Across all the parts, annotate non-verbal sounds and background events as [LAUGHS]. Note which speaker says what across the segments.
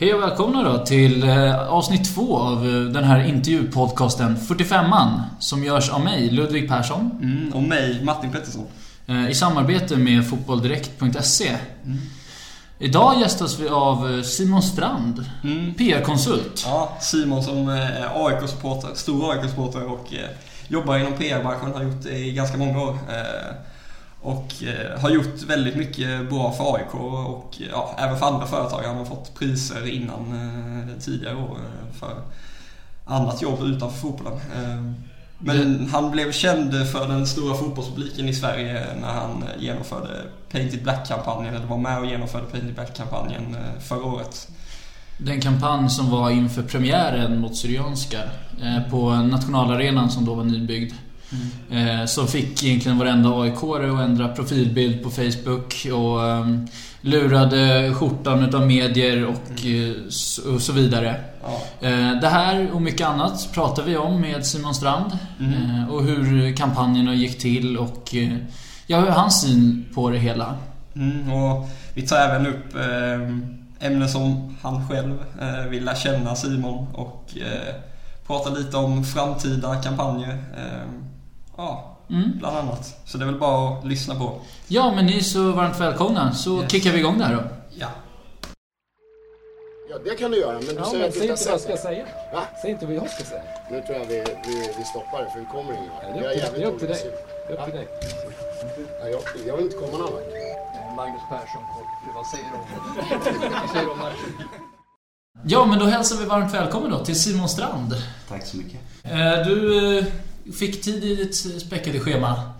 Speaker 1: Hej och välkomna då till eh, avsnitt två av eh, den här intervjupodcasten 45an som görs av mig, Ludvig Persson.
Speaker 2: Mm, och mig, Martin Pettersson.
Speaker 1: Eh, I samarbete med fotbolldirekt.se. Mm. Idag gästas vi av Simon Strand, mm. PR-konsult.
Speaker 2: Ja, Simon som är AIK-supporter, stor AIK-supporter och jobbar inom PR-branschen, har gjort det i ganska många år. Och eh, har gjort väldigt mycket bra för AIK och ja, även för andra företag. Han har fått priser innan eh, tidigare år eh, för annat jobb utanför fotbollen. Men han blev känd för den stora fotbollspubliken i Sverige när han genomförde Painted Black-kampanjen, eller var med och genomförde Painted Black-kampanjen förra året.
Speaker 1: Den kampanj som var inför premiären mot Syrianska på nationalarenan som då var nybyggd. Mm. Så fick egentligen varenda aik att ändra profilbild på Facebook och um, lurade skjortan utav medier och, mm. Eh, och så vidare. Ja. Eh, det här och mycket annat pratar vi om med Simon Strand. Mm. Och hur kampanjerna gick till och ja, hans syn på det hela.
Speaker 2: Mm, och vi tar även upp ämnen som han själv vill lära känna Simon och prata lite om framtida kampanjer. Ja, mm. bland annat. Så det är väl bara att lyssna på.
Speaker 1: Ja, men ni är så varmt välkomna. Så yes. kickar vi igång det här då.
Speaker 2: Ja.
Speaker 3: Ja, det kan du göra. Men du
Speaker 4: ja,
Speaker 3: säger
Speaker 4: men att säg inte vad jag ska säga.
Speaker 3: Va?
Speaker 4: Säg inte vad jag ska säga.
Speaker 3: Nu tror jag vi, vi, vi stoppar det, för vi kommer ingen vart.
Speaker 4: Det är upp till, dig. Det är upp till dig.
Speaker 3: Ja, jag, jag vill inte komma någon vart.
Speaker 4: Magnus Persson vad säger du [LAUGHS] om, vad säger?
Speaker 1: Ja, men då hälsar vi varmt välkommen då till Simon Strand.
Speaker 5: Tack så mycket.
Speaker 1: Eh, du eh, fick tid i ditt späckade schema.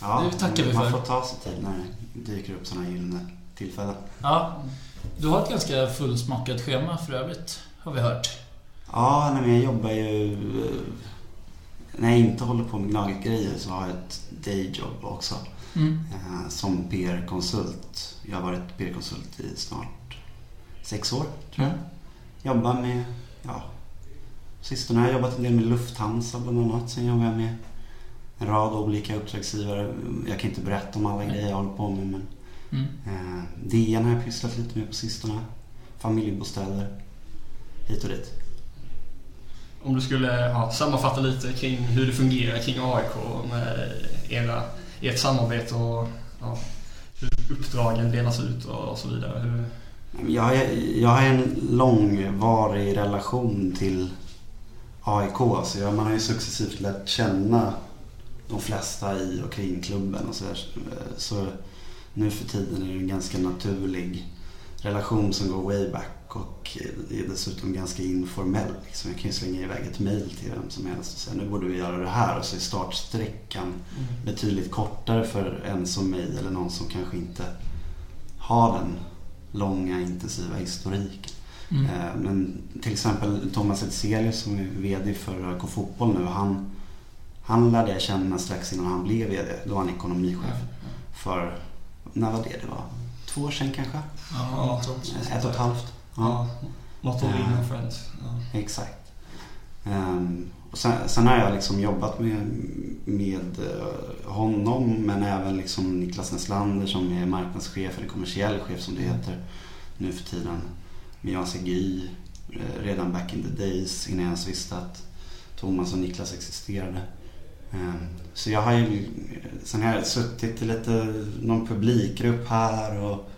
Speaker 5: Ja, det tackar vi för. man får ta sig tid när det dyker upp sådana gyllene tillfällen.
Speaker 1: Ja. Du har ett ganska fullsmakat schema för övrigt, har vi hört.
Speaker 5: Ja, men jag jobbar ju... Eh, när jag inte håller på med gnaget-grejer så har jag ett dayjob också. Mm. Som PR-konsult. Jag har varit PR-konsult i snart sex år, tror jag. Mm. Jobbar med ja, Sistone har jag jobbat en del med Lufthansa bland annat. Sen jobbar jag med en rad olika uppdragsgivare. Jag kan inte berätta om alla grejer jag håller på med men mm. eh, DN har jag pysslat lite med på sistone. Familjebostäder. Hit och dit.
Speaker 2: Om du skulle ja, sammanfatta lite kring hur det fungerar kring AIK med era, ert samarbete och ja, hur uppdragen delas ut och, så vidare. Hur...
Speaker 5: Jag, jag har en långvarig relation till AIK. Så jag, man har ju successivt lärt känna de flesta i och kring klubben och så, så nu för tiden är det en ganska naturlig relation som går way back och är dessutom ganska informell. Liksom jag kan ju slänga iväg ett mail till vem som helst och säga nu borde vi göra det här och så är startsträckan mm. betydligt kortare för en som mig eller någon som kanske inte har den långa intensiva historiken. Mm. Eh, men till exempel Thomas Edselius som är VD för AIK Fotboll nu. Han, han lärde jag känna strax innan han blev VD. Då var han ekonomichef. För, när var det? Det var två år sedan kanske?
Speaker 2: Ja,
Speaker 5: Ett och ett halvt.
Speaker 2: Ja. Något år innan Friends.
Speaker 5: Ja. Exakt. Um, och sen, sen, har jag liksom jobbat med, med eh, honom men även liksom Niklas Neslander som är marknadschef eller kommersiell chef som det heter nu för tiden med Jan CGI eh, redan back in the days innan jag ens visste att Thomas och Niklas existerade. Ehm, så jag har ju, eh, sen har jag suttit i lite, någon publikgrupp här och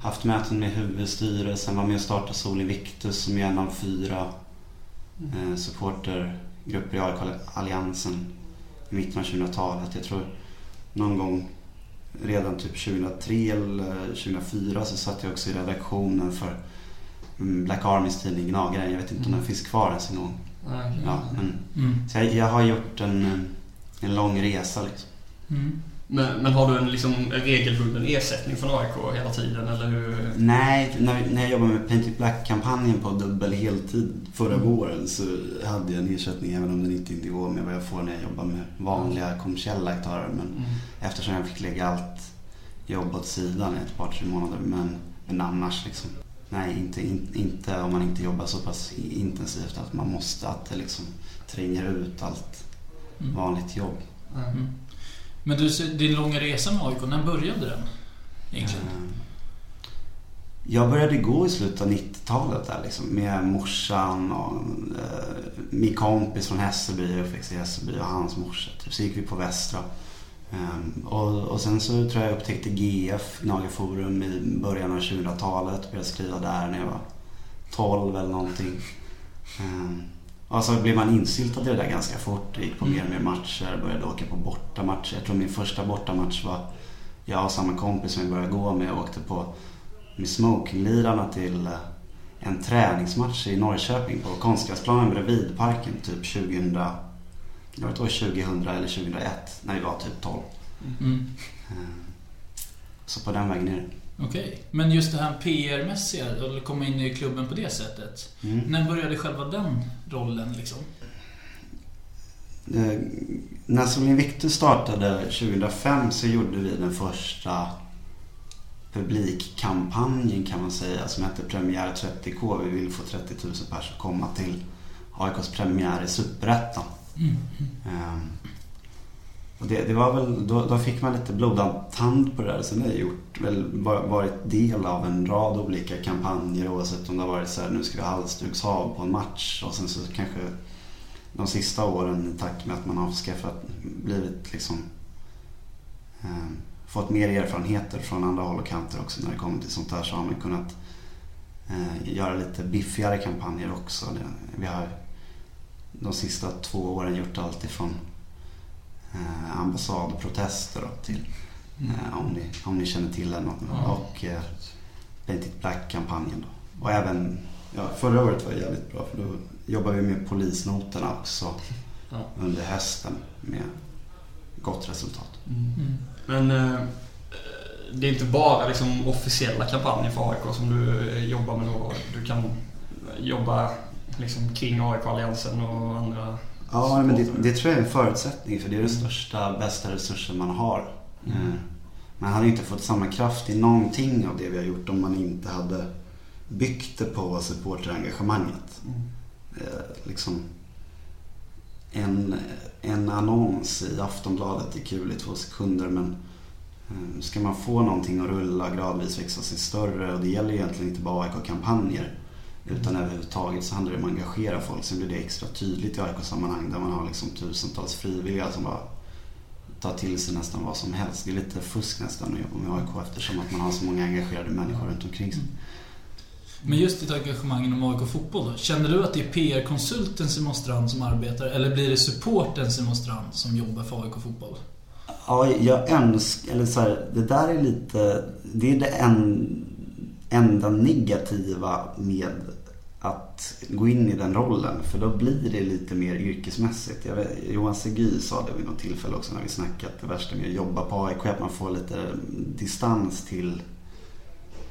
Speaker 5: haft möten med huvudstyrelsen, var med och startade Sol Invictus som är en av fyra eh, supportergrupper i AIK-alliansen i mitten av 2000-talet. Jag tror någon gång redan typ 2003 eller 2004 så satt jag också i redaktionen för Black Armys tidning Gnagaren. Jag vet inte om den finns kvar ens en gång.
Speaker 2: Okay.
Speaker 5: Ja, men, mm. Så jag, jag, har gjort en, en lång resa liksom.
Speaker 2: Mm. Men, men, har du en liksom, regelbunden ersättning från AIK hela tiden eller hur?
Speaker 5: Nej, när, när jag jobbade med Paint It Black-kampanjen på dubbel heltid förra mm. våren så hade jag en ersättning även om den inte är nivå med vad jag får när jag jobbar med vanliga kommersiella aktörer. Men mm. eftersom jag fick lägga allt jobb åt sidan i ett par, tre månader. Men, men annars liksom. Nej, inte, in, inte om man inte jobbar så pass intensivt att man måste, att det liksom tränger ut allt mm. vanligt jobb. Mm.
Speaker 1: Men du, din långa resa med AIK, när började den? Egentligen? Uh,
Speaker 5: Jag började gå i slutet av 90-talet där liksom, med morsan och eh, min kompis från Hässelby, uppväxt i Hässelby och hans morsa. Typ. Så gick vi på Västra. Ehm, och, och sen så tror jag jag upptäckte GF, Gnagarforum, i början av 2000-talet. Började skriva där när jag var 12 eller någonting. Ehm, och så blev man insyltad i det där ganska fort. Jag gick på mer och mer matcher, började åka på bortamatcher. Jag tror min första bortamatch var jag och samma kompis som jag började gå med åkte på med smokinglirarna till eh, en träningsmatch i Norrköping på konstgräsplanen bredvid parken typ 2000. Det var ett år 2000 eller 2001 när vi var typ 12.
Speaker 1: Mm.
Speaker 5: Ehm, Så på den vägen är det.
Speaker 1: Okej. Men just det här PR-mässiga, eller komma in i klubben på det sättet.
Speaker 5: Mm.
Speaker 1: När började själva den rollen liksom?
Speaker 5: Eh, När Solin Victor startade 2005 så gjorde vi den första publikkampanjen kan man säga som hette Premiär 30K. Vi ville få 30 000 personer att komma till AIKs premiär i Superettan.
Speaker 1: Mm.
Speaker 5: Och det, det var väl, då, då fick man lite blodad tand på det där. Sen har jag gjort, väl varit del av en rad olika kampanjer oavsett om det har varit så här, nu ska vi ha halsdukshav på en match och sen så kanske de sista åren i takt med att man har skaffat, blivit liksom eh, fått mer erfarenheter från andra håll och kanter också när det kommer till sånt här så har man kunnat eh, göra lite biffigare kampanjer också. Det, vi har de sista två åren gjort allt ifrån eh, ambassadprotester då till eh, om, ni, om ni känner till den
Speaker 1: Ja.
Speaker 5: och eh, Paint It Black-kampanjen. Och även, ja, förra året var jävligt bra för då jobbade vi med polisnoterna också
Speaker 2: Ja.
Speaker 5: under hösten med gott resultat.
Speaker 1: Mm.
Speaker 2: Men eh, det är inte bara liksom officiella kampanjer för AIK som du eh, jobbar med då. Du kan jobba liksom kring AIK-alliansen och andra
Speaker 5: Ja, men det, det tror jag är en förutsättning för det är den största, bästa resursen man har.
Speaker 2: Mm.
Speaker 5: Eh, Man hade inte fått samma kraft i någonting av det vi har gjort om man inte hade byggt det på supporterengagemanget.
Speaker 2: Mm.
Speaker 5: Eh, liksom en, en annons i Aftonbladet är kul i två sekunder men eh, ska man få någonting att rulla gradvis växa sig större och det gäller egentligen inte bara AIK-kampanjer utan överhuvudtaget så handlar det om att engagera folk. Sen blir det extra tydligt i AIK-sammanhang där man har liksom tusentals frivilliga som bara tar till sig nästan vad som helst. Det är lite fusk nästan att jobba med AIK eftersom att man har så många engagerade människor runt omkring sig.
Speaker 1: Men just ditt engagemang inom AIK Fotboll då. Känner du att det är PR-konsulten Simon Strand som arbetar eller blir det supporten Simon Strand som jobbar för AIK Fotboll?
Speaker 5: Ja, jag önskar, eller så här, det där är lite, det är det en, enda negativa med att gå in i den rollen. För då blir det lite mer yrkesmässigt. Vet, Johan Seby sa det vid något tillfälle också när vi snackat. Det värsta med att jobba på AIK att man får lite distans till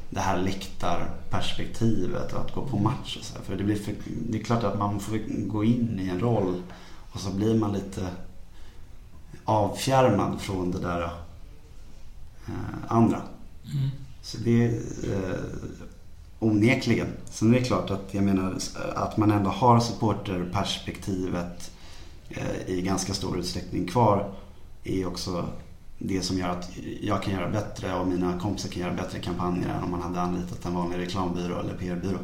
Speaker 5: det här läktarperspektivet och att gå på match och så här. För det, blir för, det är klart att man får gå in i en roll och så blir man lite avfjärmad från det där eh, andra.
Speaker 1: Mm.
Speaker 5: Så det eh, onekligen. Sen är det klart att jag menar att man ändå har supporterperspektivet eh, i ganska stor utsträckning kvar är också det som gör att jag kan göra bättre och mina kompisar kan göra bättre kampanjer än om man hade anlitat en vanlig reklambyrå eller PR-byrå.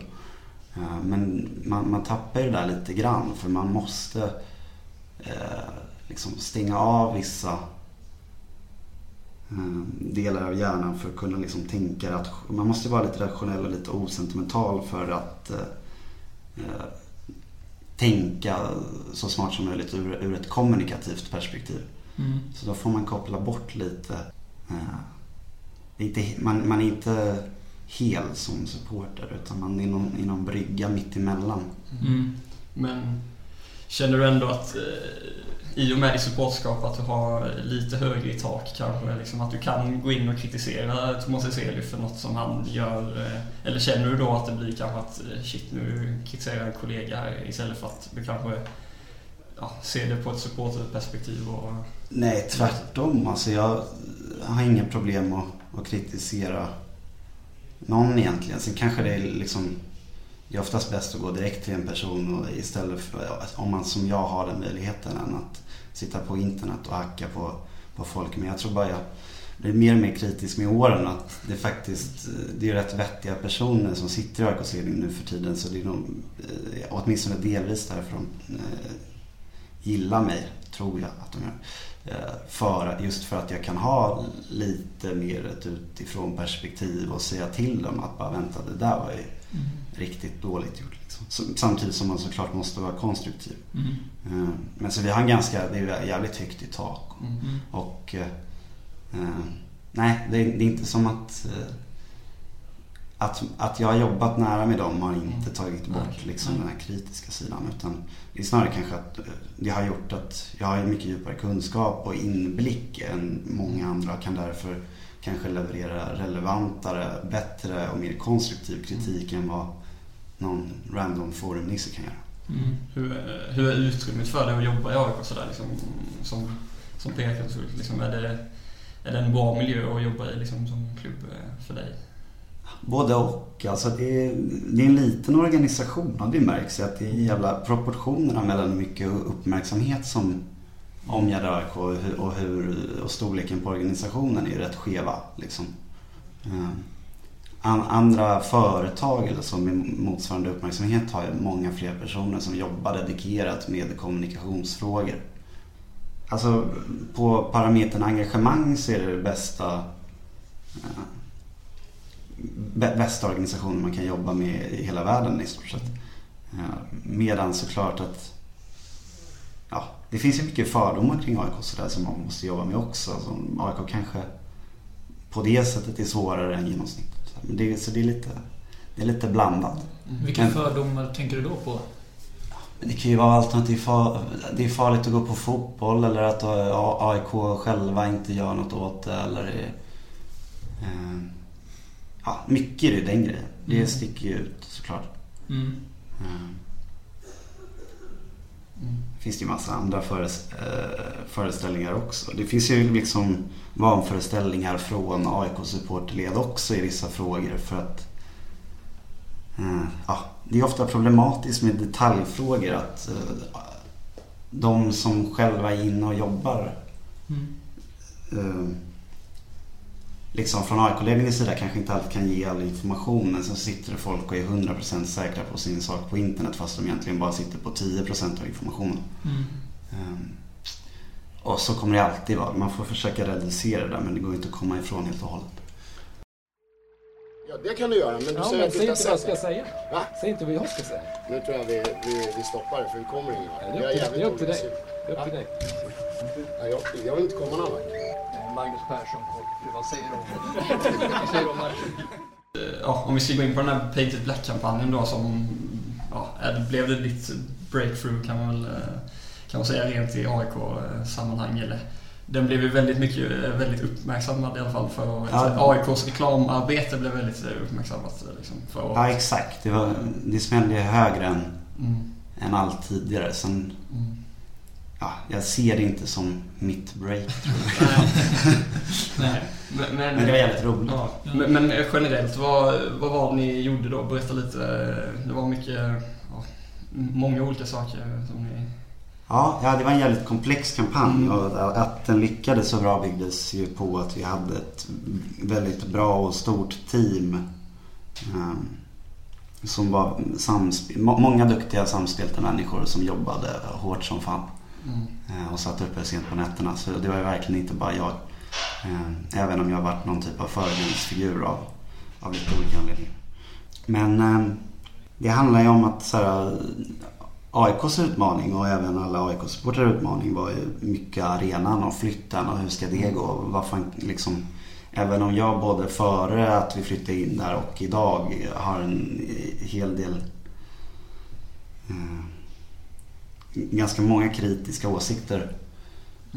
Speaker 5: Eh, men man, man tappar ju det där lite grann för man måste eh, liksom stänga av vissa delar av hjärnan för att kunna liksom tänka att man måste vara lite rationell och lite osentimental för att eh, eh, tänka så smart som möjligt ur, ur ett kommunikativt perspektiv.
Speaker 1: Mm.
Speaker 5: Så då får man koppla bort lite. Eh, inte, man, man är inte hel som supporter utan man är någon, i någon brygga mitt emellan.
Speaker 1: Mm.
Speaker 2: Men känner du ändå att eh, i och med ditt supportskap att du har lite högre i tak kanske? Liksom att du kan gå in och kritisera Thomas Eselius för något som han gör? Eh, eller känner du då att det blir kanske att eh, shit nu kritiserar jag en kollega här istället för att du kanske ja, ser det på ett supporterperspektiv och...
Speaker 5: Nej, tvärtom. Alltså jag har inga problem att, att kritisera någon egentligen. Sen kanske det är liksom det är oftast bäst att gå direkt till en person och istället för, alltså, om man som jag har den möjligheten än att sitta på internet och hacka på, på folk. Men jag tror bara jag, blir mer och mer kritisk med åren att det faktiskt eh, det är rätt vettiga personer som sitter i AIKs ledning nu för tiden. Så det är nog eh, åtminstone delvis därför de eh, gillar mig, tror jag att de gör. För, just för att jag kan ha lite mer ett utifrån perspektiv och säga till dem att bara vänta det där var ju mm riktigt dåligt gjort. Liksom. Samtidigt som man såklart måste vara konstruktiv. Mm. Men så vi har en ganska, det är jävligt högt i tak. Mm. Och Eh, nej, det är, inte som att, eh, att att jag har jobbat nära med dem har inte mm. tagit bort liksom, den här kritiska sidan. Utan det är snarare kanske att eh, det har gjort att jag har mycket djupare kunskap och inblick än många andra och kan därför kanske leverera relevantare, bättre och mer konstruktiv kritik än vad någon random forumnisse kan göra.
Speaker 2: Mm. Hur, hur är utrymmet för dig att jobba i AIK sådär liksom, som, som PR-konsult? Liksom, är det är det en bra miljö att jobba i liksom, som klubb eh, för dig?
Speaker 5: Både och. Alltså det, är, det är en liten organisation och det märks att det är jävla proportionerna mellan hur mycket uppmärksamhet som omgärdar AIK och, hur, och, hur, och storleken på organisationen är rätt skeva. Liksom. Eh, andra företag eller så med motsvarande uppmärksamhet har ju många fler personer som jobbar dedikerat med kommunikationsfrågor. Alltså på parametern engagemang så är det det bästa eh, bästa organisationen man kan jobba med i hela världen i stort sett. Eh, medan såklart att ja, det finns ju mycket fördomar kring AIK sådär som man måste jobba med också. Alltså, AIK kanske på det sättet är svårare än genomsnittet. Men det, så det är lite, det är lite blandat.
Speaker 1: Mm. Vilka fördomar tänker du då på?
Speaker 5: Det kan ju vara allt att det är, farligt att gå på fotboll eller att AIK själva inte gör något åt det. Eller eh, ja, mycket är det den grejen. Det mm. sticker ju ut såklart. Mm. Eh, finns det ju massa andra eh, föreställningar också. Det finns ju liksom vanföreställningar från AIK supporterled också i vissa frågor för att eh, ja, det är ofta problematiskt med detaljfrågor att eh, de som själva är inne och jobbar mm. Liksom från AIK-ledningens sida kanske inte alltid kan ge all information men sen sitter det folk och är 100% säkra på sin sak på internet fast de egentligen bara sitter på 10% av informationen. Mm. Eh, och så kommer det alltid vara. Man får försöka reducera det där men det går inte att komma ifrån helt och hållet.
Speaker 3: Ja, det kan du göra, men du
Speaker 4: ja,
Speaker 3: säger
Speaker 4: men
Speaker 3: att
Speaker 4: säg inte vad jag ska säga. Va? Säg inte vad jag ska säga.
Speaker 3: Nu tror jag vi, vi, vi stoppar det, för vi kommer ingen vart.
Speaker 4: Det är upp till dig. Det är upp till dig.
Speaker 3: Ja, jag, jag vill inte komma någon vart.
Speaker 4: Magnus Persson, vad säger du om, vad säger om matchen?
Speaker 2: Ja, om vi ska gå in på den här Painted Black-kampanjen då som ja, blev det ditt breakthrough kan man väl kan man säga rent i AIK-sammanhang eller den blev ju väldigt mycket, väldigt uppmärksammad i alla fall året. Ja. AIKs reklamarbete blev väldigt uppmärksammat liksom, året.
Speaker 5: Ja exakt, det, var, det smällde högre än, mm. än allt tidigare. Sen, mm. Ja, jag ser det inte som mitt breakthrough. [LAUGHS] Nej. Men, men, men, det var jävligt roligt. Ja.
Speaker 2: Men, men, generellt, vad, vad var det ni gjorde då? Berätta lite. Det var mycket, ja, många olika saker som ni
Speaker 5: Ja, ja, det var en jävligt komplex kampanj mm. och att den lyckades så bra byggdes ju på att vi hade ett väldigt bra och stort team. Um, som var samspel, många duktiga samspelta människor som jobbade hårt som fan. Mm. Eh, och satt uppe sent på nätterna. Så det var ju verkligen inte bara jag. Eh, även om jag har varit någon typ av förebildsfigur av, av lite olika anledningar. Men eh, det handlar ju om att så här, AIKs utmaning och även alla AIK-supportrar utmaning var ju mycket arenan och flytten och hur ska det gå? Varför liksom, även om jag både före att vi flyttade in där och idag har en hel del eh, ganska många kritiska åsikter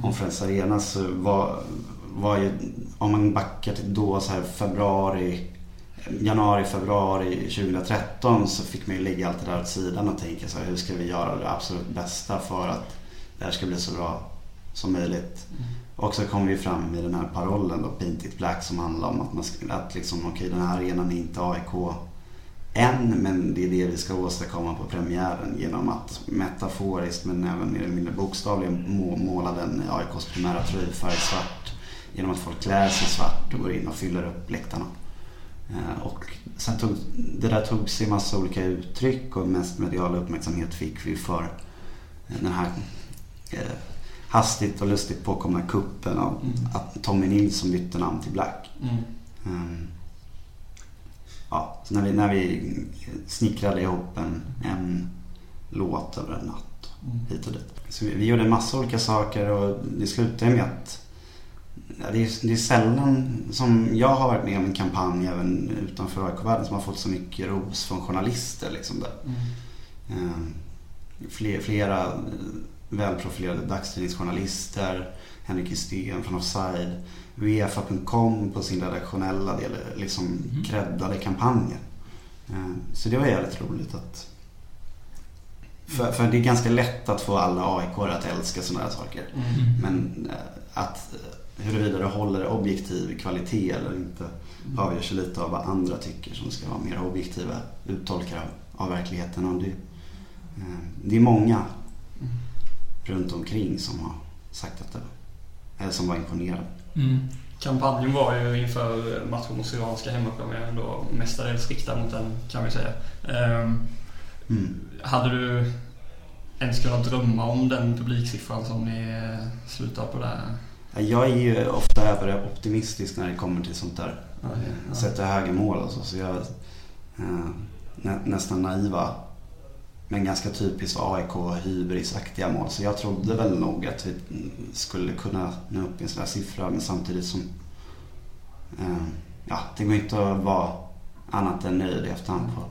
Speaker 5: om Friends Arena så var, var ju, om man backar till då så här februari januari, februari 2013 så fick man ju lägga allt det där åt sidan och tänka så här, hur ska vi göra det absolut bästa för att det här ska bli så bra som möjligt. Mm. Och så kom vi fram med den här parollen då, Paint it black, som handlar om att, man att liksom, okay, den här arenan är inte AIK än, men det är det vi ska åstadkomma på premiären genom att metaforiskt men även mer eller mindre bokstavligen måla den AIKs primära tröjfärg svart genom att folk klär sig svart och går in och fyller upp läktarna. Eh, och sen tog, det där tog sig massa olika uttryck och mest medial uppmärksamhet fick vi för den här eh, hastigt och lustigt påkomna kuppen av
Speaker 2: Mm.
Speaker 5: att Tommy Nilsson bytte namn till Black.
Speaker 2: Mm.
Speaker 5: Ja, så när vi, när vi snickrade ihop en, en låt över en natt
Speaker 2: Mm.
Speaker 5: hit och dit. Så vi, vi gjorde en massa olika saker och det slutade med att ja, det, är, det är sällan som jag har varit med om en kampanj även utanför AIK-världen som har fått så mycket ros från journalister. Liksom där.
Speaker 2: Mm.
Speaker 5: Ehm, fler, flera välprofilerade dagstidningsjournalister, Henrik Hystén från Offside, Uefa.com på sin redaktionella del liksom creddade kampanjen. Ehm, Så det var jävligt roligt att... För, för det är ganska lätt att få alla aik att älska sådana här saker.
Speaker 2: Mm.
Speaker 5: Men eh, att eh, huruvida det håller objektiv kvalitet eller inte avgörs ju lite av vad andra tycker som ska vara mer objektiva uttolkare av, av verkligheten. Och det, eh, det är många runt omkring som har sagt att det, eller som var imponerade.
Speaker 1: Mm.
Speaker 2: Kampanjen var ju inför matchen mot Syrianska hemmapremiären då mestadels riktad mot den kan vi säga. Ehm,
Speaker 5: Mm.
Speaker 2: hade du ens kunnat drömma om den publiksiffran som ni eh, slutar på där?
Speaker 5: Jag är ju ofta överoptimistisk när det kommer till sånt där.
Speaker 2: Ja, ja.
Speaker 5: Sätter höga mål och så. Så jag eh, nä, nästan naiva. Men ganska typiskt AIK hybrisaktiga mål. Så jag trodde väl nog att vi skulle kunna nå upp i en sån här siffra. Men samtidigt som... Eh, ja, det går inte att vara annat än nöjd i efterhand på,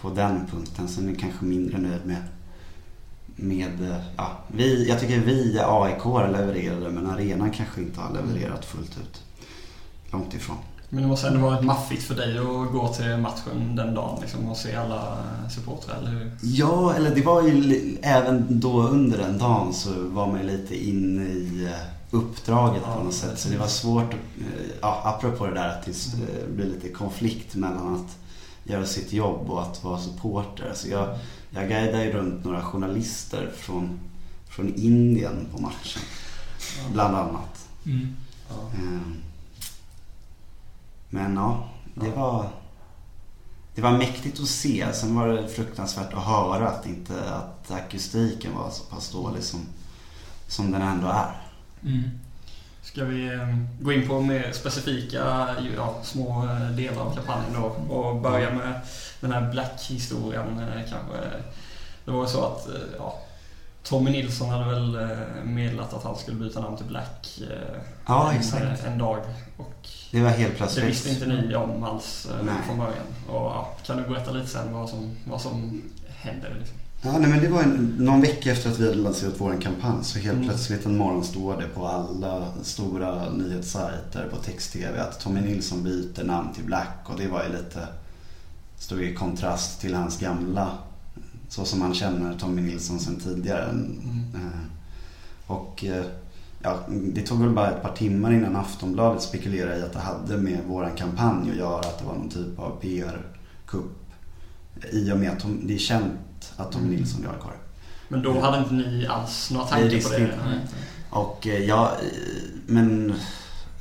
Speaker 5: på den punkten. Sen är jag kanske mindre nöjd med... med eh, ja, vi, jag tycker vi AIK levererade men arenan kanske inte har levererat fullt ut. Långt ifrån.
Speaker 2: Men det måste ändå varit maffigt för dig att gå till matchen den dagen liksom, och se alla supportrar, eller hur?
Speaker 5: Ja, eller det var ju även då under den dagen så var man ju lite inne i eh, uppdraget
Speaker 2: Ja,
Speaker 5: på något sätt. Så det var svårt, att, eh, ja, apropå det där att det s- eh, blir lite konflikt mellan att göra sitt jobb och att vara supporter. Så jag, jag guidade ju runt några journalister från, från Indien på matchen. Bland annat.
Speaker 1: Mm.
Speaker 5: Ehm. Men ja, det var, det var mäktigt att se. Sen var det fruktansvärt att höra att, inte, att akustiken var så pass dålig som, som den ändå är.
Speaker 1: Mm.
Speaker 2: Ska vi eh, gå in på mer specifika ja, små eh, delar av kampanjen då och börja med den här Black-historien eh, kanske. Det var så att ja, Tommy Nilsson hade väl eh, meddelat att han skulle byta namn till Black eh,
Speaker 5: Ja,
Speaker 2: en, en dag. Och
Speaker 5: Det var helt
Speaker 2: det
Speaker 5: plötsligt.
Speaker 2: visste inte ni om alls eh,
Speaker 5: Nej.
Speaker 2: från början. Och, ja, kan du berätta lite sen vad som, vad som hände? Liksom?
Speaker 5: Ja, nej, men det var en, någon vecka efter att vi hade lanserat vår kampanj så helt
Speaker 2: Mm.
Speaker 5: plötsligt en morgon står det på alla stora nyhetssajter på text-tv att Tommy Nilsson byter namn till Black och det var ju lite stod i kontrast till hans gamla så som man känner Tommy Nilsson sen tidigare.
Speaker 2: Mm.
Speaker 5: Eh, Och eh, ja, det tog väl bara ett par timmar innan Aftonbladet spekulerade i att det hade med våran kampanj att göra, att det var någon typ av PR-kupp. I och med att det är känt att Tommy Nilsson är AIK.
Speaker 2: Men då hade inte ni alls några tankar på det?
Speaker 5: inte. Och eh, ja, eh, men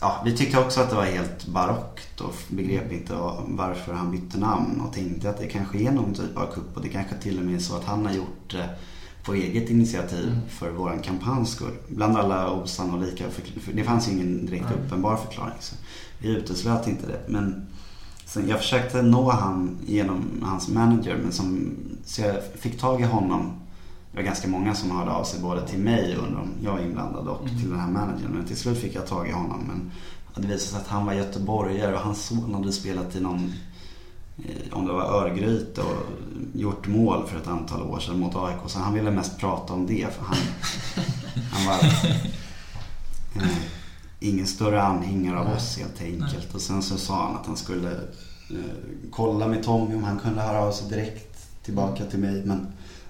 Speaker 5: ja, vi tyckte också att det var helt barockt och begrep inte varför han bytte namn och tänkte att det kanske är någon typ av kupp och det kanske till och med är så att han har gjort det på eget initiativ
Speaker 2: Mm.
Speaker 5: för våran kampanjs skull. Bland alla osannolika, förkl- för det fanns ju ingen direkt
Speaker 2: Nej.
Speaker 5: uppenbar förklaring. Så vi uteslöt inte det. Men sen, jag försökte nå han genom hans manager men som, så jag fick tag i honom det var ganska många som hörde av sig både till mig under om jag var inblandad och
Speaker 2: Mm.
Speaker 5: till den här managern. Men till slut fick jag tag i honom. Men det visade sig att han var göteborgare och hans son hade spelat i någon, eh, om det var Örgryte och gjort mål för ett antal år sedan mot AIK. Så han ville mest prata om det för han, [LAUGHS] han var eh, ingen större anhängare av oss helt enkelt. Och sen så sa han att han skulle eh, kolla med Tommy om han kunde höra av sig direkt tillbaka till mig. Men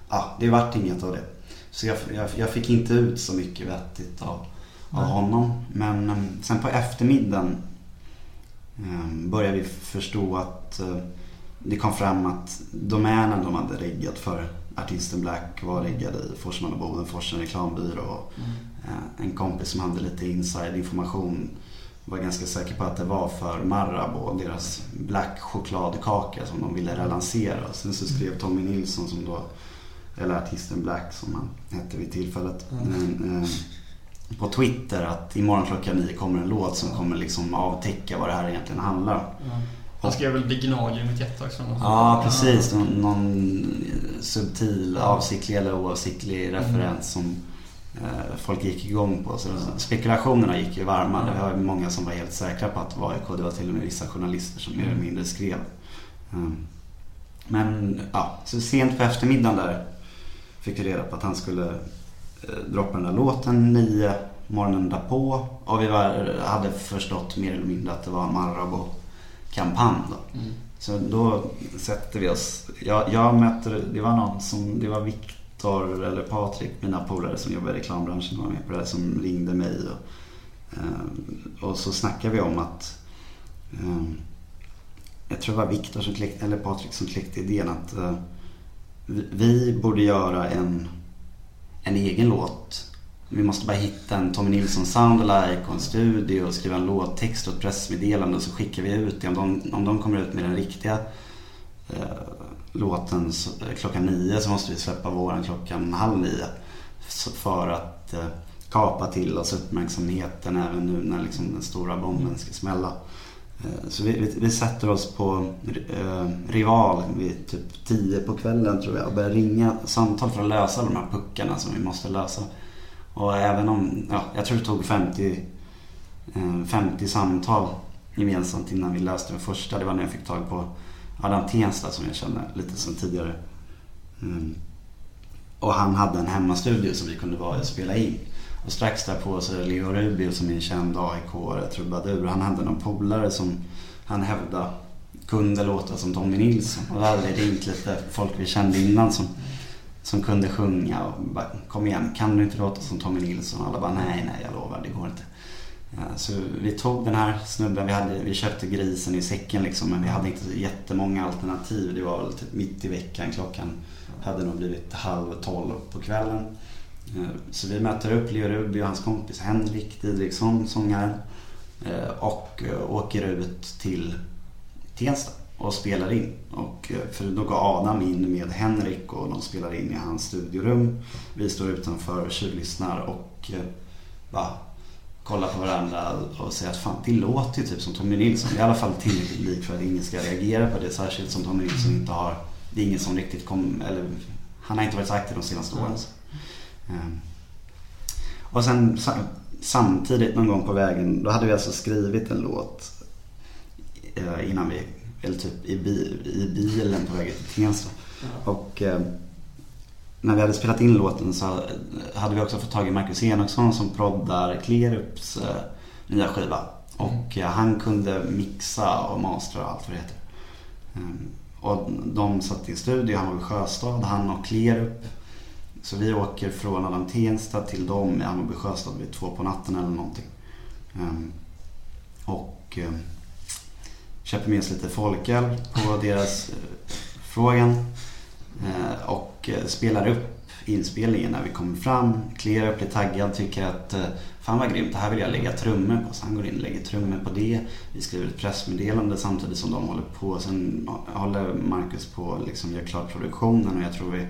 Speaker 5: ja, det vart inget av det. Så jag, jag, jag fick inte ut så mycket vettigt av, av honom. Men eh, sen på eftermiddagen eh, började vi förstå att eh, det kom fram att domänen de hade riggat för artisten Black var riggad i Forsman och Bodenfors, en reklambyrå. Och,
Speaker 2: Mm.
Speaker 5: eh, en kompis som hade lite inside information var ganska säker på att det var för Marabou och deras Black chokladkaka som de ville relansera. Sen så skrev Tommy Nilsson som då, eller artisten Black som han hette vid tillfället, men, eh, på Twitter att imorgon klockan nio kommer en låt som kommer liksom avtäcka vad det här egentligen handlar om.
Speaker 2: Han skrev väl Det gnager i mitt hjärta också?
Speaker 5: Ja, precis. Någon, någon subtil, avsiktlig eller oavsiktlig referens som eh, folk gick igång på. Så spekulationerna gick ju varma. Det var många som var helt säkra på att det var AIK. Det var till och med vissa journalister som mer eller mindre skrev. Mm. Men ja, så sent på eftermiddagen där fick vi reda på att han skulle eh, droppa den där låten nio morgonen därpå. Och vi var, hade förstått mer eller mindre att det var Marabou-kampanj då.
Speaker 2: Mm.
Speaker 5: Så då sätter vi oss. Jag, jag möter, det var någon som, det var Viktor eller Patrik, mina polare som jobbar i reklambranschen var med på det här, som ringde mig. Och, eh, och så snackade vi om att eh, jag tror det var Viktor som kläckte, eller Patrik som kläckte idén att vi, borde göra en, en egen låt. Vi måste bara hitta en Tommy Nilsson soundalike och en studio och skriva en låttext och ett pressmeddelande och så skickar vi ut det. Om de, om de kommer ut med den riktiga eh, låten så, eh, klockan nio så måste vi släppa våran klockan halv nio. För att eh, kapa till oss uppmärksamheten även nu när liksom den stora bomben ska smälla. Eh, så vi, vi, vi sätter oss på eh, Rival vid typ 10 på kvällen tror jag och börjar ringa samtal för att lösa de här puckarna som vi måste lösa. Och även om, ja, jag tror det tog 50, eh, 50 samtal gemensamt innan vi löste den första. Det var när jag fick tag på Adam Tensta som jag känner lite som tidigare. Mm. Och han hade en hemmastudio som vi kunde vara och spela in. Och strax därpå så är det Leo Rubio som är en känd aik trubadur. Han hade någon polare som han hävdade kunde låta som Tommy Nilsson. Och då hade det ringt lite folk vi kände innan som, som kunde sjunga och bara kom igen, kan du inte låta som Tommy Nilsson? Och alla bara nej, nej, jag lovar, det går inte. Så vi tog den här snubben, vi, hade, vi köpte grisen i säcken liksom, men vi hade inte jättemånga alternativ. Det var väl typ mitt i veckan, klockan hade nog blivit halv tolv på kvällen. Eh, så vi möter upp Leo Rubio och hans kompis Henrik Didriksson, sångaren. Eh, och eh, åker ut till Tensta och spelar in. Och för då går Adam in med Henrik och de spelar in i hans studiorum. Vi står utanför och tjuvlyssnar och bara kollar på varandra och säger att fan det låter ju typ som Tommy Nilsson. Det är i alla fall tillräckligt likt för att ingen ska reagera på det. Särskilt som Tommy Nilsson inte har, det är ingen som riktigt kom, eller han har inte varit så aktiv de senaste åren. Mm. Och sen sa- samtidigt någon gång på vägen, då hade vi alltså skrivit en låt eh, innan vi, eller typ i, i bilen på vägen till Tensta. Och eh, när vi hade spelat in låten så hade vi också fått tag i Marcus Enoksson som proddar Klerups eh, nya skiva. Och eh, han kunde mixa och mastra och allt vad det heter. Ehm, Och de satt i studio, han var i Sjöstad, han och Klerup. Så vi åker från Adam Tensta till dem i Hammarby Sjöstad vid två på natten eller någonting. Ehm, Och ehm, köper med oss lite folköl på [LAUGHS] deras eh, frågan. Eh, Och eh, spelar upp inspelningen när vi kommer fram. Klerup blir taggad, tycker att fan vad grymt, det här vill jag lägga trummor på. Så han går in och lägger trummor på det. Vi skriver ett pressmeddelande samtidigt som de håller på. Sen håller Marcus på och liksom gör klart produktionen och jag tror vi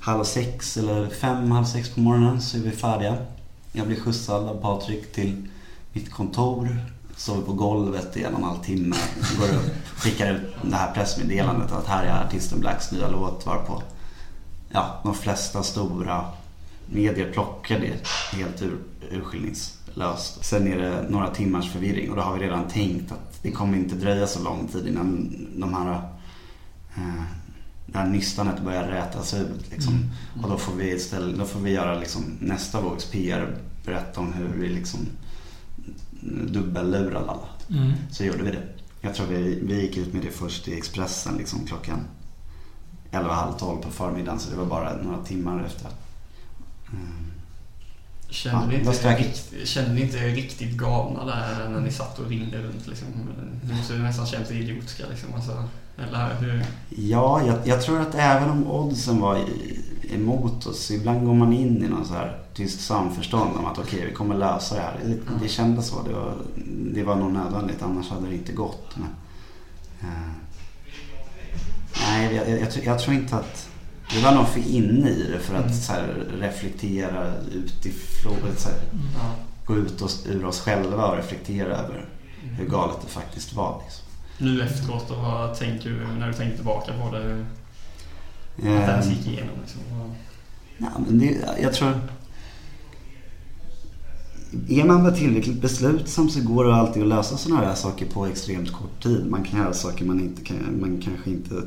Speaker 5: halv sex eller fem, halv sex på morgonen så är vi färdiga. Jag blir skjutsad av Patrik till mitt kontor. Sover på golvet i en och en halv timme. Går upp, skickar ut det här pressmeddelandet att här är artisten Blacks nya låt varpå ja, de flesta stora medier plockar det helt ur, urskillningslöst. Sen är det några timmars förvirring och då har vi redan tänkt att det kommer inte dröja så lång tid innan de här eh, här nystanet börjar rätas ut. Liksom. Och då får vi, istället, då får vi göra liksom, nästa vågs PR, berätta om hur vi liksom dubbellurade alla.
Speaker 1: Mm.
Speaker 5: Så gjorde vi det. Jag tror vi, vi gick ut med det först i Expressen liksom klockan 11, halv 12 på förmiddagen så det var bara några timmar efter. Mm.
Speaker 2: Kände,
Speaker 5: Ja,
Speaker 2: ni
Speaker 5: vad
Speaker 2: inte,
Speaker 5: stökigt.
Speaker 2: rikt- kände ni inte riktigt galna där när ni satt och ringde runt liksom? Ni måste ju nästan känt er idiotiska liksom. Alltså, eller hur?
Speaker 5: Ja, jag, jag tror att även om oddsen var emot oss, ibland går man in i någon så här tyst samförstånd om att okej, vi kommer lösa det här. Det, det kändes så. Det var, det var nog nödvändigt, annars hade det inte gått. Men, eh, nej, jag, jag, jag, tror- inte att... Vi var nog för inne i det för att
Speaker 2: Mm.
Speaker 5: så här, reflektera utifrån. Så här,
Speaker 2: Ja.
Speaker 5: gå ut oss, ur oss själva och reflektera över hur galet det faktiskt var. Liksom.
Speaker 2: Nu efteråt då, vad tänker du när du tänker tillbaka på det? Att det ens gick igenom liksom? Nej,
Speaker 5: Ja, men det, jag tror... Är man bara tillräckligt beslutsam så går det alltid att lösa sådana här saker på extremt kort tid. Man kan göra saker man, inte man kanske inte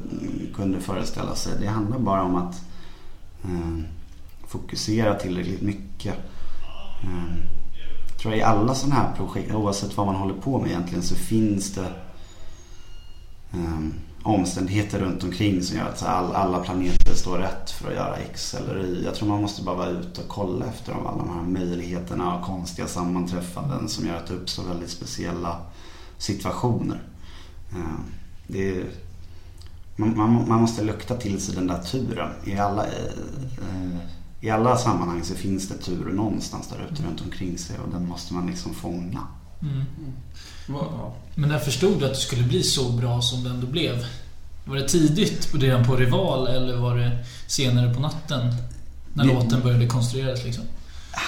Speaker 5: kunde föreställa sig. Det handlar bara om att eh, fokusera tillräckligt mycket. Eh, jag tror i alla sådana här projekt, oavsett vad man håller på med egentligen, så finns det omständigheter runt omkring som gör att all, alla planeter står rätt för att göra X eller Y. Jag tror man måste bara vara ute och kolla efter dem, alla de här möjligheterna och konstiga sammanträffanden som gör att det uppstår väldigt speciella situationer. Eh, Det är, man, man, man måste lukta till sig den där turen. I alla, eh, I alla sammanhang så finns det tur någonstans där ute runt omkring sig och den måste man liksom fånga.
Speaker 1: Mm.
Speaker 2: Ja.
Speaker 1: Men när förstod du att det skulle bli så bra som det ändå blev? Var det tidigt, redan på Rival, eller var det senare på natten? När
Speaker 5: Det-
Speaker 1: låten började konstrueras liksom?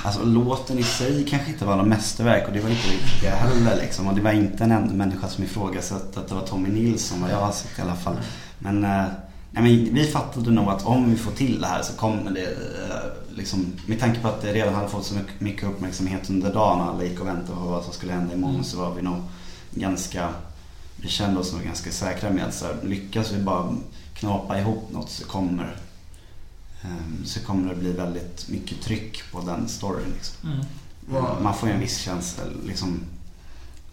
Speaker 5: Alltså låten i sig kanske inte var något mästerverk och det var inte riktigt det heller liksom. Och det var inte en enda människa som ifrågasatte att det var Tommy Nilsson vad jag har sett i alla fall. Men, eh, nej, men vi fattade nog att om vi får till det här så kommer det eh, liksom, med tanke på att det redan hade fått så mycket- uppmärksamhet under dagen och alla gick och väntade på vad som skulle hända imorgon så var vi nog ganska, vi kände oss nog ganska säkra med att så här, lyckas vi bara knåpa ihop något så kommer Ehm, så kommer det bli väldigt mycket tryck på den storyn. Liksom.
Speaker 1: Mm.
Speaker 2: Vad-
Speaker 5: Man får ju en viss känsla, liksom,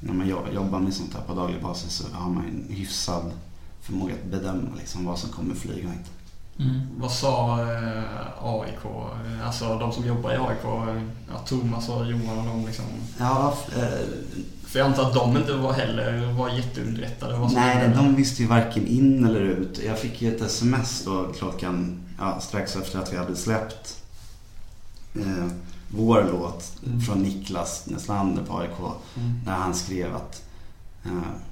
Speaker 5: när man jo- jobbar med sånt här på daglig basis så har man en hyfsad förmåga att bedöma liksom, vad som kommer flyga och inte.
Speaker 1: Mm.
Speaker 2: Vad sa eh, AIK? Alltså de som jobbar i AIK, ja, Thomas och Johan och de liksom.
Speaker 5: Ja, eh,
Speaker 2: För jag antar att de inte var heller var jätteunderrättade. vad
Speaker 5: nej,
Speaker 2: hände.
Speaker 5: de visste ju varken in eller ut. Jag fick ju ett sms då klockan, ja, strax efter att vi hade släppt eh, vår låt
Speaker 2: Mm.
Speaker 5: från Niklas Neslander på AIK.
Speaker 2: Mm.
Speaker 5: När han skrev att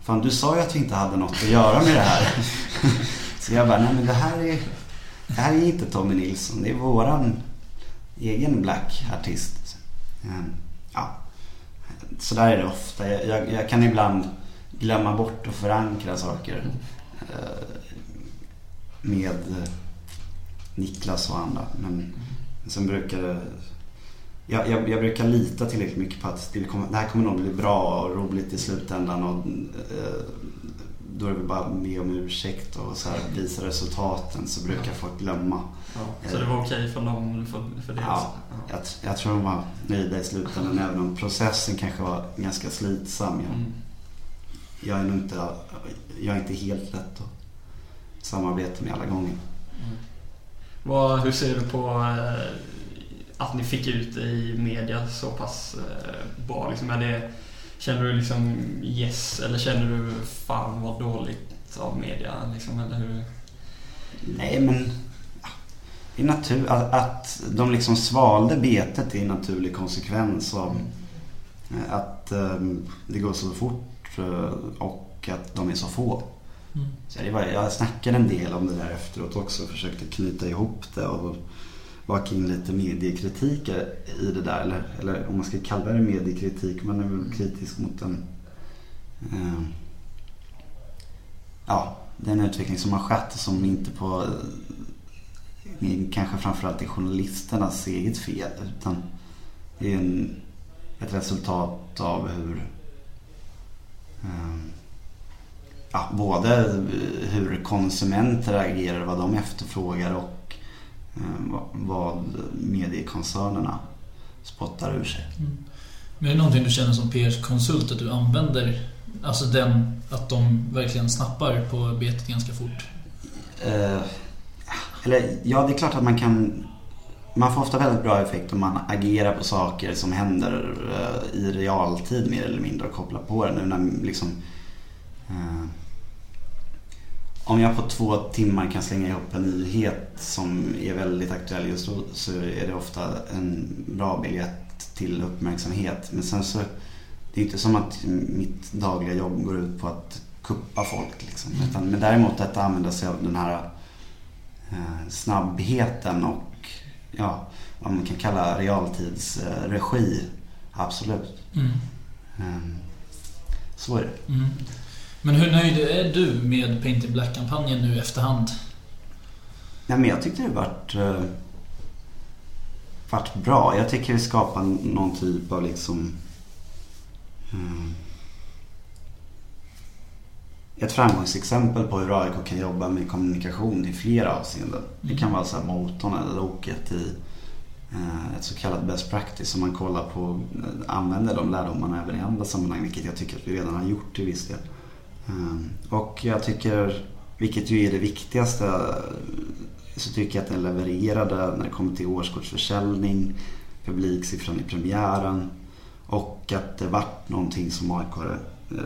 Speaker 5: Fan du sa ju att vi inte hade något att göra med det här. [LAUGHS] Så jag bara, nej men det här är Det här är inte Tommy Nilsson. Det är våran egen black artist. Eh, Ja. Så där är det ofta. Jag, jag, jag kan ibland glömma bort att förankra saker. eh, Med eh, Niklas och andra. Men sen brukar jag, jag, jag brukar lita tillräckligt mycket på att det, kommer, det här kommer nog bli bra och roligt i slutändan. Och, eh, då är det väl bara med om ursäkt och så här, visa resultaten så brukar folk glömma.
Speaker 2: Ja, så det var okej för dem för, för det?
Speaker 5: Ja,
Speaker 2: Ja.
Speaker 5: jag, jag tror de var nöjda i slutändan [LAUGHS] även om processen kanske var ganska slitsam. Jag,
Speaker 2: Mm.
Speaker 5: jag är nog inte, jag är inte helt lätt att samarbeta med alla gånger.
Speaker 2: Mm. Vad, hur ser du på eh, att ni fick ut det i media så pass eh, bra? Liksom, är det, känner du liksom yes eller känner du fan vad dåligt av media? Liksom, eller hur?
Speaker 5: Nej men är natur, att, att de liksom svalde betet är en naturlig konsekvens av eh, att eh, det går så fort eh, och att de är så få.
Speaker 1: Mm.
Speaker 5: Så det var, jag snackade en del om det där efteråt också och försökte knyta ihop det och baka in lite mediekritik i det där. Eller, eller om man ska kalla det mediekritik, man är väl kritisk mot den eh, ja, den utveckling som har skett som inte på eh, kanske framförallt är journalisternas eget fel utan det är en, ett resultat av hur eh, ja, både hur konsumenter agerar, vad de efterfrågar och vad- vad mediekoncernerna spottar ur sig.
Speaker 1: Men är det någonting du känner som PR-konsult att du använder? Alltså den, att de verkligen snappar på betet ganska fort?
Speaker 5: Eh, eller ja, det är klart att man kan man får ofta väldigt bra effekt om man agerar på saker som händer eh, i realtid mer eller mindre och kopplar på det. Nu när liksom, eh, om jag på två timmar kan slänga ihop en nyhet som är väldigt aktuell just då så är det ofta en bra biljett till uppmärksamhet. Men sen så, det är inte som att mitt dagliga jobb går ut på att kuppa folk. Liksom. Utan, men däremot att använda sig av den här eh, snabbheten och ja, vad man kan kalla realtidsregi. Absolut.
Speaker 1: Mm.
Speaker 5: Ehm, Så är det.
Speaker 1: Mm. Men hur nöjd är du med Paint in Black-kampanjen nu efterhand?
Speaker 5: Nej, men jag tyckte det varit, eh, varit bra. Jag tycker vi skapar någon typ av liksom... mm, ett framgångsexempel på hur AIK kan jobba med kommunikation i flera avseenden. Det kan vara så här motorn eller loket i eh, ett så kallat best practice som man kollar på, eh, använder de lärdomarna även i andra sammanhang, vilket jag tycker att vi redan har gjort till viss del. Eh, Och jag tycker, vilket ju är det viktigaste, så tycker jag att den levererade när det kommer till årskortsförsäljning, publiksiffran i premiären och att det vart någonting som AIK eh,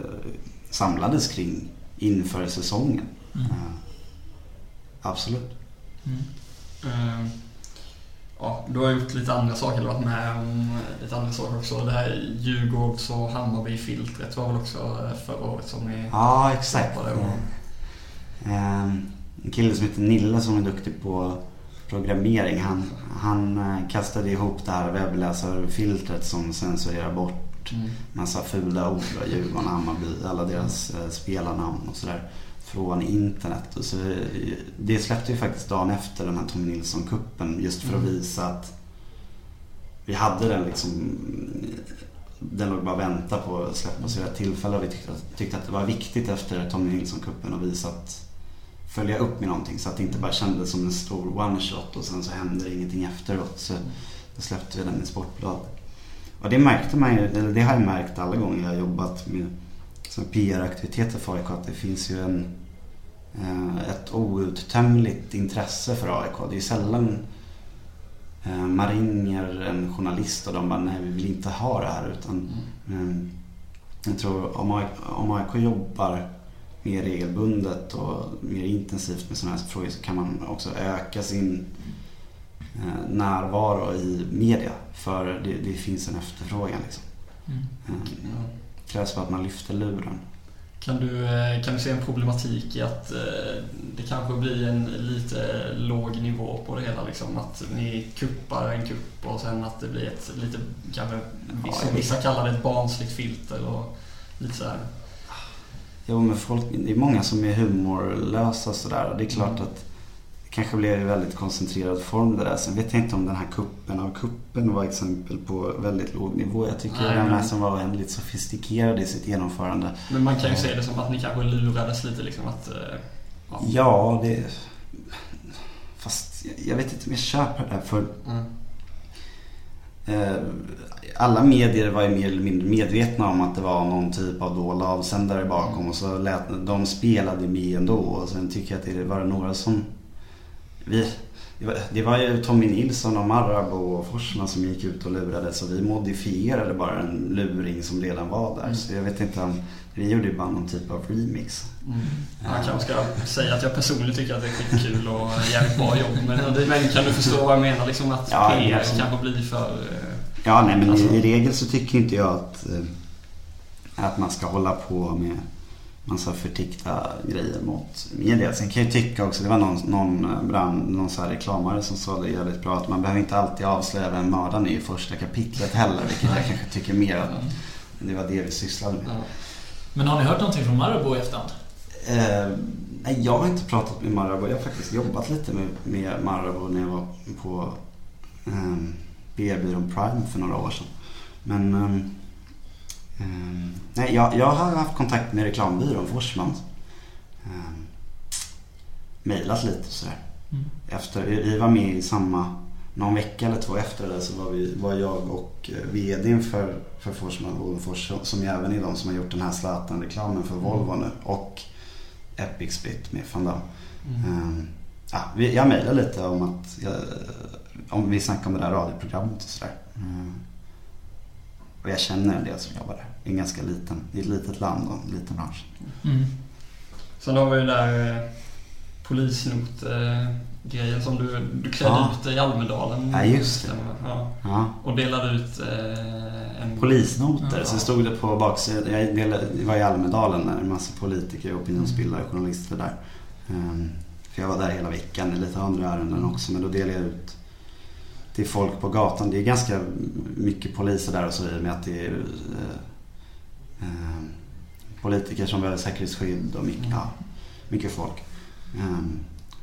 Speaker 5: samlades kring inför säsongen.
Speaker 1: Mm.
Speaker 5: Eh, absolut.
Speaker 1: Mm.
Speaker 2: Ja, du har gjort lite andra saker, eller varit med om lite andra saker också. Det här Djurgårds och Hammarby-filtret var väl också eh, förra året som ni
Speaker 5: Ja, exakt.
Speaker 2: Och,
Speaker 5: Eh, En kille som heter Nille som är duktig på programmering. Han, han eh, kastade ihop det här webbläsarfiltret som censurerar bort
Speaker 2: mm.
Speaker 5: massa fula ord. Djurgården, Hammarby, alla deras eh, spelarnamn och sådär. Från internet. Och så, det släppte ju faktiskt dagen efter den här Tommy Nilsson-kuppen just för att
Speaker 2: Mm.
Speaker 5: visa att vi hade den liksom den låg bara och väntade på att släppas vid rätt tillfälle och vi tyckte, tyckte att det var viktigt efter Tommy Nilsson-cupen att visa att följa upp med någonting så att det inte bara kändes som en stor one shot och sen så hände ingenting efteråt. Så då släppte vi den i Sportbladet. Och det märkte man ju, eller det har jag märkt alla gånger jag har jobbat med PR-aktiviteter för AIK att det finns ju en, ett outtömligt intresse för AIK. Det är sällan eh, man ringer en journalist och de bara nej vi vill inte ha det här utan eh, jag tror om AIK, om AIK jobbar mer regelbundet och mer intensivt med sådana här frågor så kan man också öka sin eh, närvaro i media. För det, det finns en efterfrågan. Liksom.
Speaker 1: Mm.
Speaker 5: Eh. Det krävs bara att man lyfter luren.
Speaker 2: Kan du, eh, kan du se en problematik i att eh, det kanske blir en lite låg nivå på det hela? Liksom? Att ni kuppar en kupp och sen att det blir ett lite, kanske, vissa,
Speaker 5: Ja,
Speaker 2: vissa kallar det ett barnsligt filter och lite så här.
Speaker 5: Jo men folk, det är många som är humorlösa och sådär. Och det är klart
Speaker 2: Mm.
Speaker 5: att kanske blev i väldigt koncentrerad form det där. Sen vet jag inte om den här kuppen av kuppen var exempel på väldigt låg nivå. Jag tycker
Speaker 2: Nej,
Speaker 5: den här som var oändligt sofistikerad i sitt genomförande.
Speaker 2: Men man kan ju se det som att ni kanske lurades lite liksom att... eh, Ja.
Speaker 5: Ja, det... Fast jag vet inte om jag köper det där för
Speaker 2: Mm.
Speaker 5: eh, alla medier var ju mer eller mindre medvetna om att det var någon typ av dold avsändare bakom och så lät, de spelade med ändå och sen tycker jag att det var några som vi, det, var, det var ju Tommy Nilsson och Marabou och Forsman som gick ut och lurade så vi modifierade bara en luring som redan var där.
Speaker 2: Mm.
Speaker 5: Så jag vet inte om, vi gjorde ju bara någon typ av remix.
Speaker 2: Mm. Jag kanske ska säga att jag personligen tycker att det är skitkul och jävligt bra jobb. Men, men kan du förstå vad jag menar? Liksom att
Speaker 5: Ja,
Speaker 2: PR
Speaker 5: liksom.
Speaker 2: kanske blir för... eh,
Speaker 5: Ja, nej men
Speaker 2: Alltså-
Speaker 5: i, i regel så tycker inte jag att, eh, att man ska hålla på med massa förtikta grejer mot media. Sen kan jag ju tycka också, det var någon, någon, eh, brand, någon så här reklamare som sa det jävligt bra att man behöver inte alltid avslöja vem mördaren är i första kapitlet heller. Vilket jag kanske tycker mer att det var det vi sysslade med.
Speaker 2: Ja.
Speaker 1: Men har ni hört någonting från Marabou i efterhand?
Speaker 5: Eh, nej, jag har inte pratat med Marabou. Jag har faktiskt jobbat lite med, med Marabou när jag var på eh, PR-byrån Prime för några år sedan. Men ehm, ehm, nej, jag, jag har haft kontakt med reklambyrån Forsman. Eh, mailat lite och sådär.
Speaker 1: Mm.
Speaker 5: Efter, vi var med i samma, någon vecka eller två efter det så var, vi, var jag och eh, VDn för, för Forsman Odenfors som ju även är de som har gjort den här Zlatan-reklamen för Volvo nu och Epic Split med Van Damme.
Speaker 2: Mm.
Speaker 5: Ehm, ja, vi- jag mejlade lite om att jag, om vi snackade om det där radioprogrammet och sådär. Mm. Och jag känner en del som jobbar där. Det är en ganska liten, det är ett litet land och en liten bransch.
Speaker 1: Mm.
Speaker 2: Sen har vi ju där eh, polisnot-grejen som du, du klädde
Speaker 5: Ja.
Speaker 2: ut i Almedalen.
Speaker 5: Ja, just det.
Speaker 2: Ja.
Speaker 5: Ja.
Speaker 2: Och delade ut eh, en...
Speaker 5: Polisnoter,
Speaker 2: Ja.
Speaker 5: så stod det på baksidan. Jag delade, det var i Almedalen där en massa politiker, opinionsbildare, journalister där. Ehm, för jag var där hela veckan i lite andra ärenden också. Men då delade jag ut till folk på gatan. Det är ganska mycket poliser där och så och med att det är eh, eh, politiker som behöver säkerhetsskydd och mycket, ja, mycket folk. Ehm,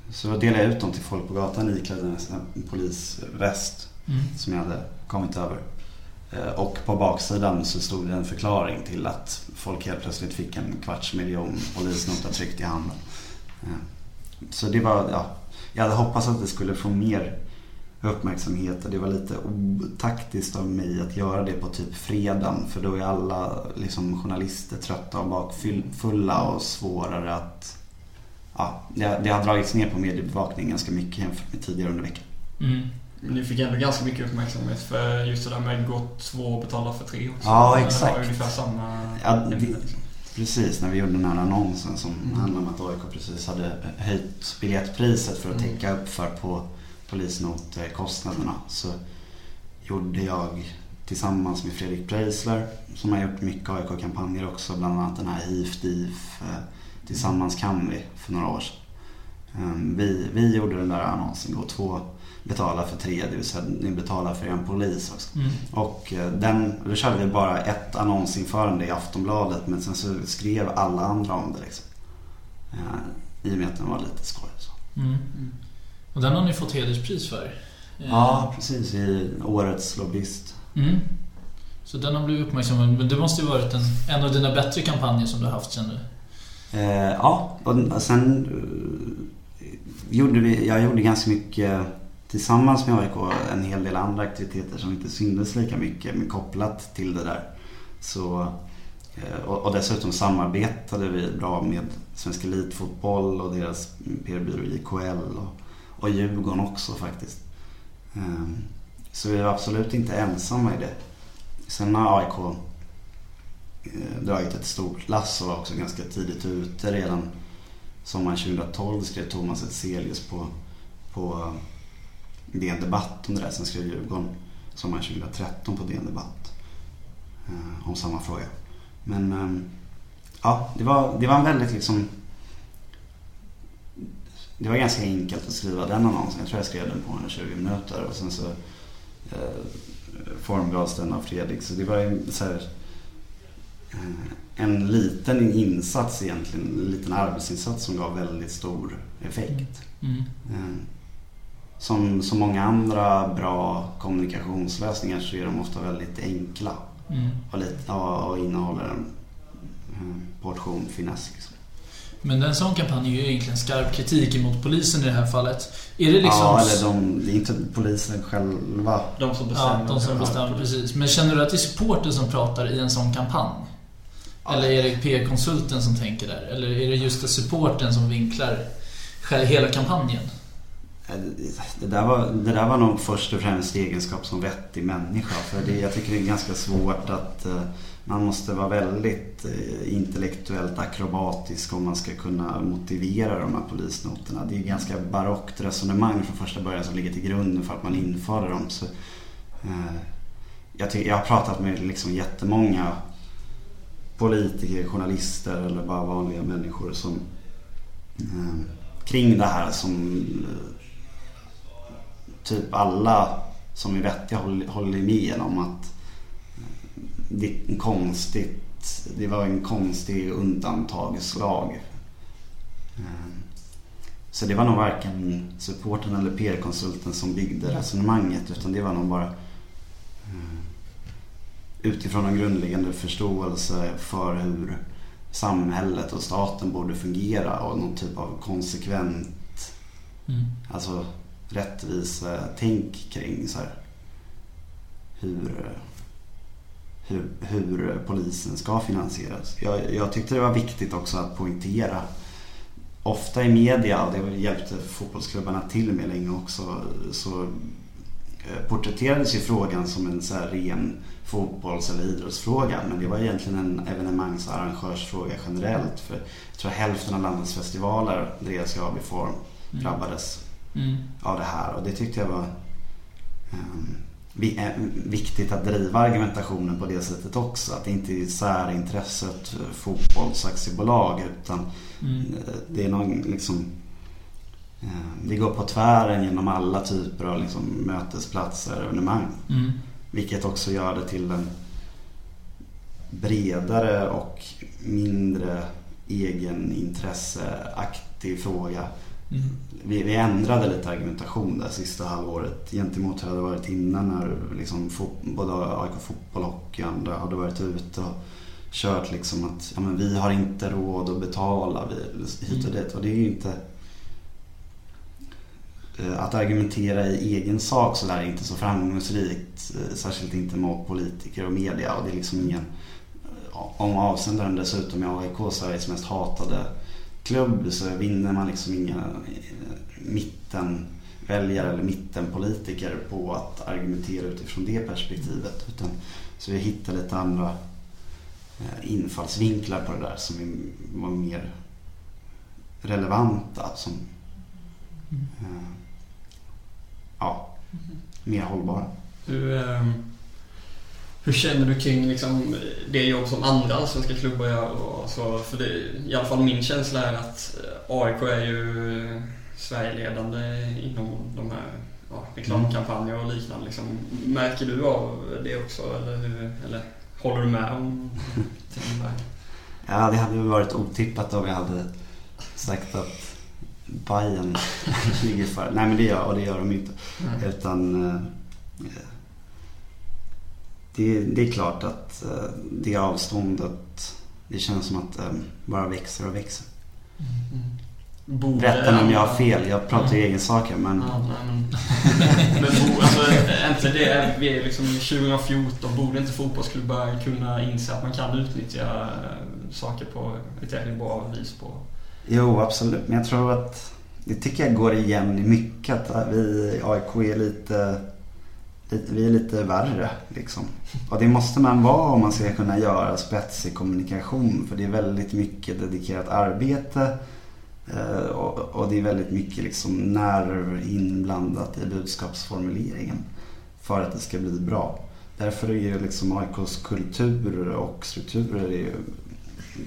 Speaker 5: så delade jag ut dem till folk på gatan iklädd en polisväst
Speaker 1: Mm.
Speaker 5: som jag hade kommit över. Eh, Och på baksidan så stod det en förklaring till att folk helt plötsligt fick en kvarts miljon polisnota tryckt i handen. Eh, Så det var, ja, jag hade hoppats att det skulle få mer uppmärksamhet och det var lite otaktiskt av mig att göra det på typ fredagen för då är alla liksom, journalister trötta och bakfulla och svårare att... Ja, det, det har dragits ner på mediebevakning ganska mycket jämfört med tidigare under veckan.
Speaker 1: Mm.
Speaker 2: Men ni fick ändå ganska mycket uppmärksamhet för just det där med gott två och betala för tre också.
Speaker 5: Ja,
Speaker 2: Det var
Speaker 5: exakt.
Speaker 2: ungefär samma
Speaker 5: Ja,
Speaker 2: ämne, liksom.
Speaker 5: Precis, när vi gjorde den här annonsen som
Speaker 2: Mm.
Speaker 5: handlade om att AIK precis hade höjt biljettpriset för att
Speaker 2: Mm.
Speaker 5: täcka upp för på polisnotkostnaderna så gjorde jag tillsammans med Fredrik Preisler som har gjort mycket AIK-kampanjer också, bland annat den här HIF DIF eh, Tillsammans kan vi för några år sedan. Eh, Vi, vi gjorde den där annonsen, gå två betala för tre, det vill säga ni betalar för en polis också.
Speaker 1: Mm.
Speaker 5: Och eh, den, då körde vi bara ett annonsinförande i Aftonbladet men sen så skrev alla andra om det liksom. Eh, I och med att den var lite skoj. Så.
Speaker 1: Mm. Och den har ni fått hederspris för.
Speaker 5: Ja, precis. I årets lobbyist.
Speaker 1: Mm. Så den har blivit uppmärksammad. Men det måste ju varit en, en av dina bättre kampanjer som du har haft känner du?
Speaker 5: Eh, ja, och sen eh, gjorde vi, jag gjorde ganska mycket tillsammans med AIK en hel del andra aktiviteter som inte syntes lika mycket men kopplat till det där. Så, eh, och, och dessutom samarbetade vi bra med Svensk Elitfotboll och deras PR-byrå IKL och, och Djurgården också faktiskt. Ehm, så vi var absolut inte ensamma i det. Sen har AIK eh, dragit ett stort lass och var också ganska tidigt ute redan sommaren 2012 skrev Thomas Etzelius på, på eh, DN Debatt om det där. Sen skrev Djurgården sommaren 2013 på DN Debatt eh, om samma fråga. Men ehm, ja, det var, det var en väldigt liksom det var ganska enkelt att skriva den annonsen. Jag tror jag skrev den på 120 minuter och sen så eh, formgavs den av Fredrik. Så det var en, så här, eh, en liten insats egentligen, en liten arbetsinsats som gav väldigt stor effekt.
Speaker 1: Mm.
Speaker 5: Eh, Som så många andra bra kommunikationslösningar så är de ofta väldigt enkla
Speaker 1: Mm.
Speaker 5: och, lite, ja, och innehåller en eh, portion finess. Liksom.
Speaker 1: Men en sån kampanj är ju egentligen skarp kritik emot polisen i det här fallet. Är det liksom...
Speaker 5: Ja, eller de, det är inte polisen själva.
Speaker 2: De som bestämmer.
Speaker 1: Ja, de som bestämmer, precis. Men känner du att det är supporten som pratar i en sån kampanj? Eller är det PR-konsulten som tänker där? Eller är det just det supporten som vinklar hela kampanjen?
Speaker 5: Det där, var, det där var nog först och främst egenskap som vettig människa. För det, jag tycker det är ganska svårt att eh, man måste vara väldigt eh, intellektuellt akrobatisk om man ska kunna motivera de här polisnoterna. Det är ganska barockt resonemang från första början som ligger till grunden för att man införde dem. Så, eh, jag, tycker, jag har pratat med liksom jättemånga politiker, journalister eller bara vanliga människor som eh, kring det här som eh, typ alla som är vettiga håller, håller med om att det konstigt, det var en konstig undantagslag. Eh, Så det var nog varken supporten eller PR-konsulten som byggde resonemanget utan det var nog bara eh, utifrån en grundläggande förståelse för hur samhället och staten borde fungera och någon typ av konsekvent
Speaker 1: Mm.
Speaker 5: Alltså rättvisa tänk kring så här, hur, hur, hur polisen ska finansieras. Jag, jag tyckte det var viktigt också att poängtera ofta i media, och det hjälpte fotbollsklubbarna till med länge också, så eh, porträtterades ju frågan som en så ren fotbolls eller idrottsfråga. Men det var egentligen en evenemangs och arrangörsfråga generellt. För jag tror hälften av landets festivaler drevs i AB-form drabbades
Speaker 1: Mm.
Speaker 5: av det här. Och det tyckte jag var um, viktigt att driva argumentationen på det sättet också. Att det inte är särintresset eh, fotbollsaktiebolag utan
Speaker 1: Mm.
Speaker 5: eh, det är någon liksom eh, det går på tvären genom alla typer av liksom mötesplatser och evenemang.
Speaker 1: Mm.
Speaker 5: Vilket också gör det till en bredare och mindre egenintresseaktig fråga.
Speaker 1: Mm.
Speaker 5: Vi, vi ändrade lite argumentation där sista halvåret gentemot hur det hade varit innan när liksom fot, både AIK fotboll och andra hade varit ute och kört liksom att ja, men vi har inte råd att betala vi, hit och dit. Och det är ju inte... eh, Att argumentera i egen sak så där är inte så framgångsrikt. eh, Särskilt inte mot politiker och media. Och det är liksom ingen... Om avsändaren dessutom är AIK, Sveriges mest hatade klubb, så vinner man liksom inga eh, mittenväljare eller mittenpolitiker på att argumentera utifrån det perspektivet. Utan, så vi hittar lite andra eh, infallsvinklar på det där som är- var mer relevanta. Som, eh, ja, mer hållbara.
Speaker 2: Hur, ehm, hur känner du kring liksom, det jobb som andra allsvenska klubbar gör? Och så, för det, I alla fall min känsla är att eh, AIK är ju Sverigeledande inom de här ja, reklamkampanjer och liknande. Liksom. Märker du av det också? Eller, hur, eller håller du med om Timberg?
Speaker 5: Ja, det hade ju varit otippat om jag hade sagt att Bayern [LAUGHS] ligger för. Nej men det gör, och det gör de inte.
Speaker 2: Mm.
Speaker 5: Utan eh, det, det är klart att eh, det avståndet, det känns som att det bara växer och växer.
Speaker 2: Mm.
Speaker 5: Rätta om jag har fel, jag pratar i egen sak här, men
Speaker 2: Ja, men, [LAUGHS] men bo, alltså, inte det, vi är liksom 2014, borde inte fotbollsklubbar kunna inse att man kan utnyttja eh, saker på ett tillräckligt bra vis på...
Speaker 5: jo absolut. Men jag tror att det tycker jag går igen i mycket att vi i AIK är lite vi är lite värre liksom. Och det måste man vara om man ska kunna göra spetsig kommunikation för det är väldigt mycket dedikerat arbete eh, Och, det är väldigt mycket liksom nerv inblandat i budskapsformuleringen för att det ska bli bra. Därför är ju liksom AIKs kultur och strukturer är ju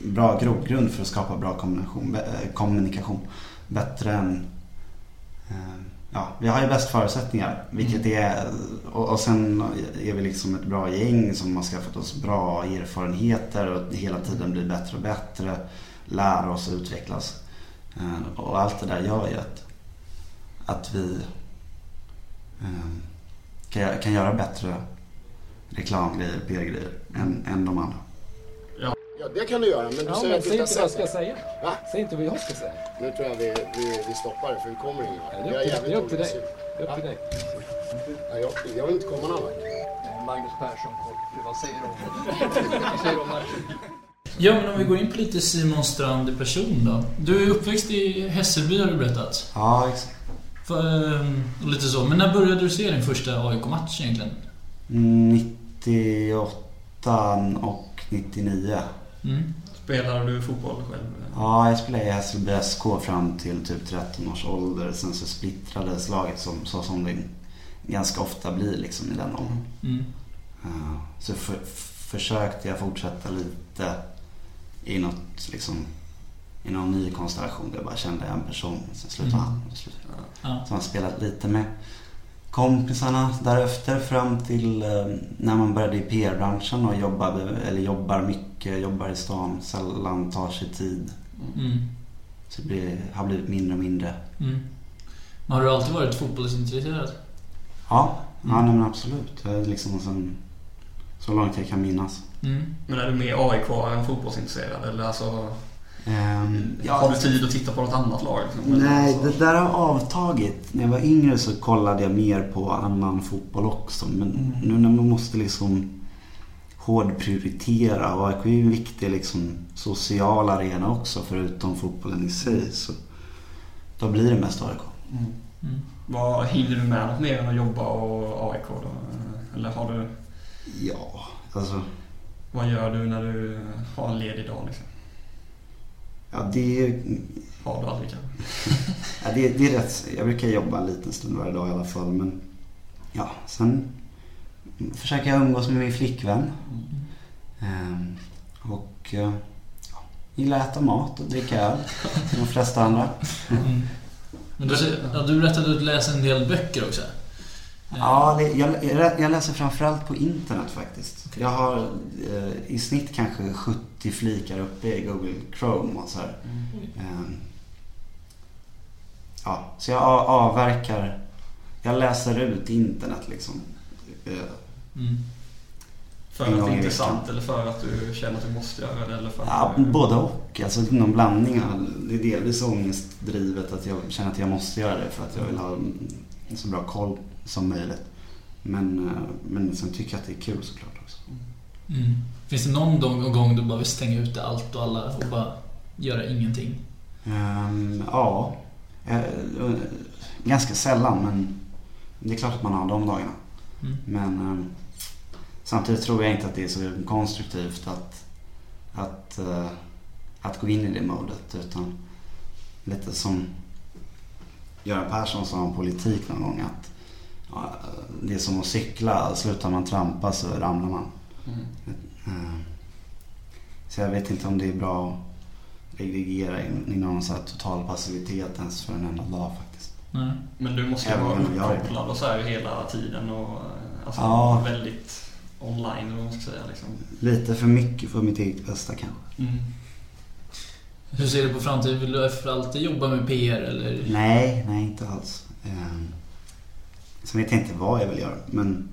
Speaker 5: bra grogrund för att skapa bra kommunikation. Eh, Bättre än... Eh, Ja, vi har ju bäst förutsättningar. Vilket är... Och, och sen är vi liksom ett bra gäng som har skaffat oss bra erfarenheter och hela tiden blir bättre och bättre. Lära oss och utvecklas. Eh, Och allt det där gör ju att, att vi eh, kan, kan göra bättre reklamgrejer, PR-grejer än, än de andra.
Speaker 3: Ja, det kan du göra, men du
Speaker 4: Ja,
Speaker 3: säger
Speaker 4: men
Speaker 3: att
Speaker 4: säg
Speaker 3: inte
Speaker 4: vad jag ska säga.
Speaker 3: Va?
Speaker 4: Säg inte vad jag ska säga.
Speaker 3: Nu tror jag vi, vi, vi stoppar det, för vi kommer ingen vart.
Speaker 4: Ja,
Speaker 3: Vi har
Speaker 4: det är upp- till dig. Det är upp till dig.
Speaker 3: Ja, jag, jag vill inte komma någon vart.
Speaker 4: Magnus Persson vad säger du [LAUGHS] om Vad säger du om matchen?
Speaker 1: Ja, men om vi går in på lite Simon Strand i person då. Du är uppväxt i Hässelby har du berättat.
Speaker 5: Ja, exakt.
Speaker 1: För, ehm, och lite så. Men när började du se din första AIK-match egentligen?
Speaker 5: 98 och 99.
Speaker 1: Mm.
Speaker 2: Spelar du fotboll själv?
Speaker 5: Ja, jag spelade i Hässelby SK fram till typ 13 års ålder. Sen så splittrades laget som, så som det ganska ofta blir liksom i den åldern.
Speaker 1: Mm.
Speaker 5: Ja, Så för, försökte jag fortsätta lite i något liksom i någon ny konstellation där jag bara kände en person. Sen slutade
Speaker 1: Mm.
Speaker 5: han. slutade.
Speaker 1: Ja.
Speaker 5: Så man spelat lite med kompisarna därefter fram till eh, när man började i PR-branschen och jobbade, eller jobbar mycket, jobbar i stan, sällan tar sig tid.
Speaker 1: Mm.
Speaker 5: Så det blir, har blivit mindre och mindre.
Speaker 1: Mm. Men har du alltid varit fotbollsintresserad?
Speaker 5: Ja, ja
Speaker 1: Mm.
Speaker 5: nej, men absolut. Liksom sen, så långt jag kan minnas.
Speaker 1: Mm.
Speaker 2: Men är du mer AIK än fotbollsintresserad? Eller alltså,
Speaker 5: Ehm,
Speaker 2: har du tid att titta på något annat lag? Liksom?
Speaker 5: Nej,
Speaker 2: alltså-
Speaker 5: det där har avtagit. När jag var yngre så kollade jag mer på annan fotboll också. Men
Speaker 2: Mm.
Speaker 5: nu när man måste liksom hårdprioritera och AIK är ju en viktig liksom social arena också förutom fotbollen i sig. Så, då blir det mest AIK.
Speaker 2: Mm.
Speaker 1: Mm.
Speaker 2: Vad Hinner du med något mer än att jobba och AIK då? Eller har du...
Speaker 5: Ja, alltså.
Speaker 2: Vad gör du när du har en ledig dag liksom?
Speaker 5: Ja, det,
Speaker 2: Har du aldrig kanske? [LAUGHS]
Speaker 5: ja, det, det är rätt. Jag brukar jobba en liten stund varje dag i alla fall. Men ja, sen försöker jag umgås med min flickvän. Ehm, och eh, ja, gillar att äta mat och dricka öl. Som de flesta andra.
Speaker 1: Mm. Men du, ja, du berättade att du läser en del böcker också.
Speaker 5: Ja, det, jag, jag läser framförallt på internet faktiskt. Jag har eh, i snitt kanske 70 flikar uppe i Google Chrome och så här. Ehm, ja, så jag avverkar. Jag läser ut internet liksom. Eh,
Speaker 1: Mm.
Speaker 2: För att det är intressant eller för att du känner att du måste göra det? Eller för
Speaker 5: Ja,
Speaker 2: du...
Speaker 5: både och. Alltså någon blandning. av- Det är delvis ångestdrivet att jag känner att jag måste göra det för att jag vill ha så bra koll som möjligt. Men, eh, men sen tycker jag att det är kul såklart också.
Speaker 1: Mm. Finns det någon gång, gång du bara vill stänga ute allt och alla och bara göra ingenting?
Speaker 5: Ehm, ja, eh, eh, ganska sällan men det är klart att man har de dagarna.
Speaker 1: Mm.
Speaker 5: Men ehm, samtidigt tror jag inte att det är så konstruktivt att, att, att gå in i det modet. Utan lite som Göran Persson sa om politik någon gång. att Det är som att cykla. Slutar man trampa så ramlar man.
Speaker 2: Mm.
Speaker 5: Eh, Så jag vet inte om det är bra att redigera in i någon så här total passivitet ens för en enda dag faktiskt.
Speaker 1: Nej.
Speaker 2: Men du måste ju vara uppkopplad och så här hela tiden och eh, alltså
Speaker 5: Ja.
Speaker 2: väldigt online eller vad man ska säga liksom.
Speaker 5: Lite för mycket för mitt eget bästa kanske.
Speaker 2: Mm.
Speaker 1: Hur ser du på framtiden? Vill du för alltid jobba med PR eller?
Speaker 5: Nej, nej inte alls. Sen vet jag inte vad jag vill göra men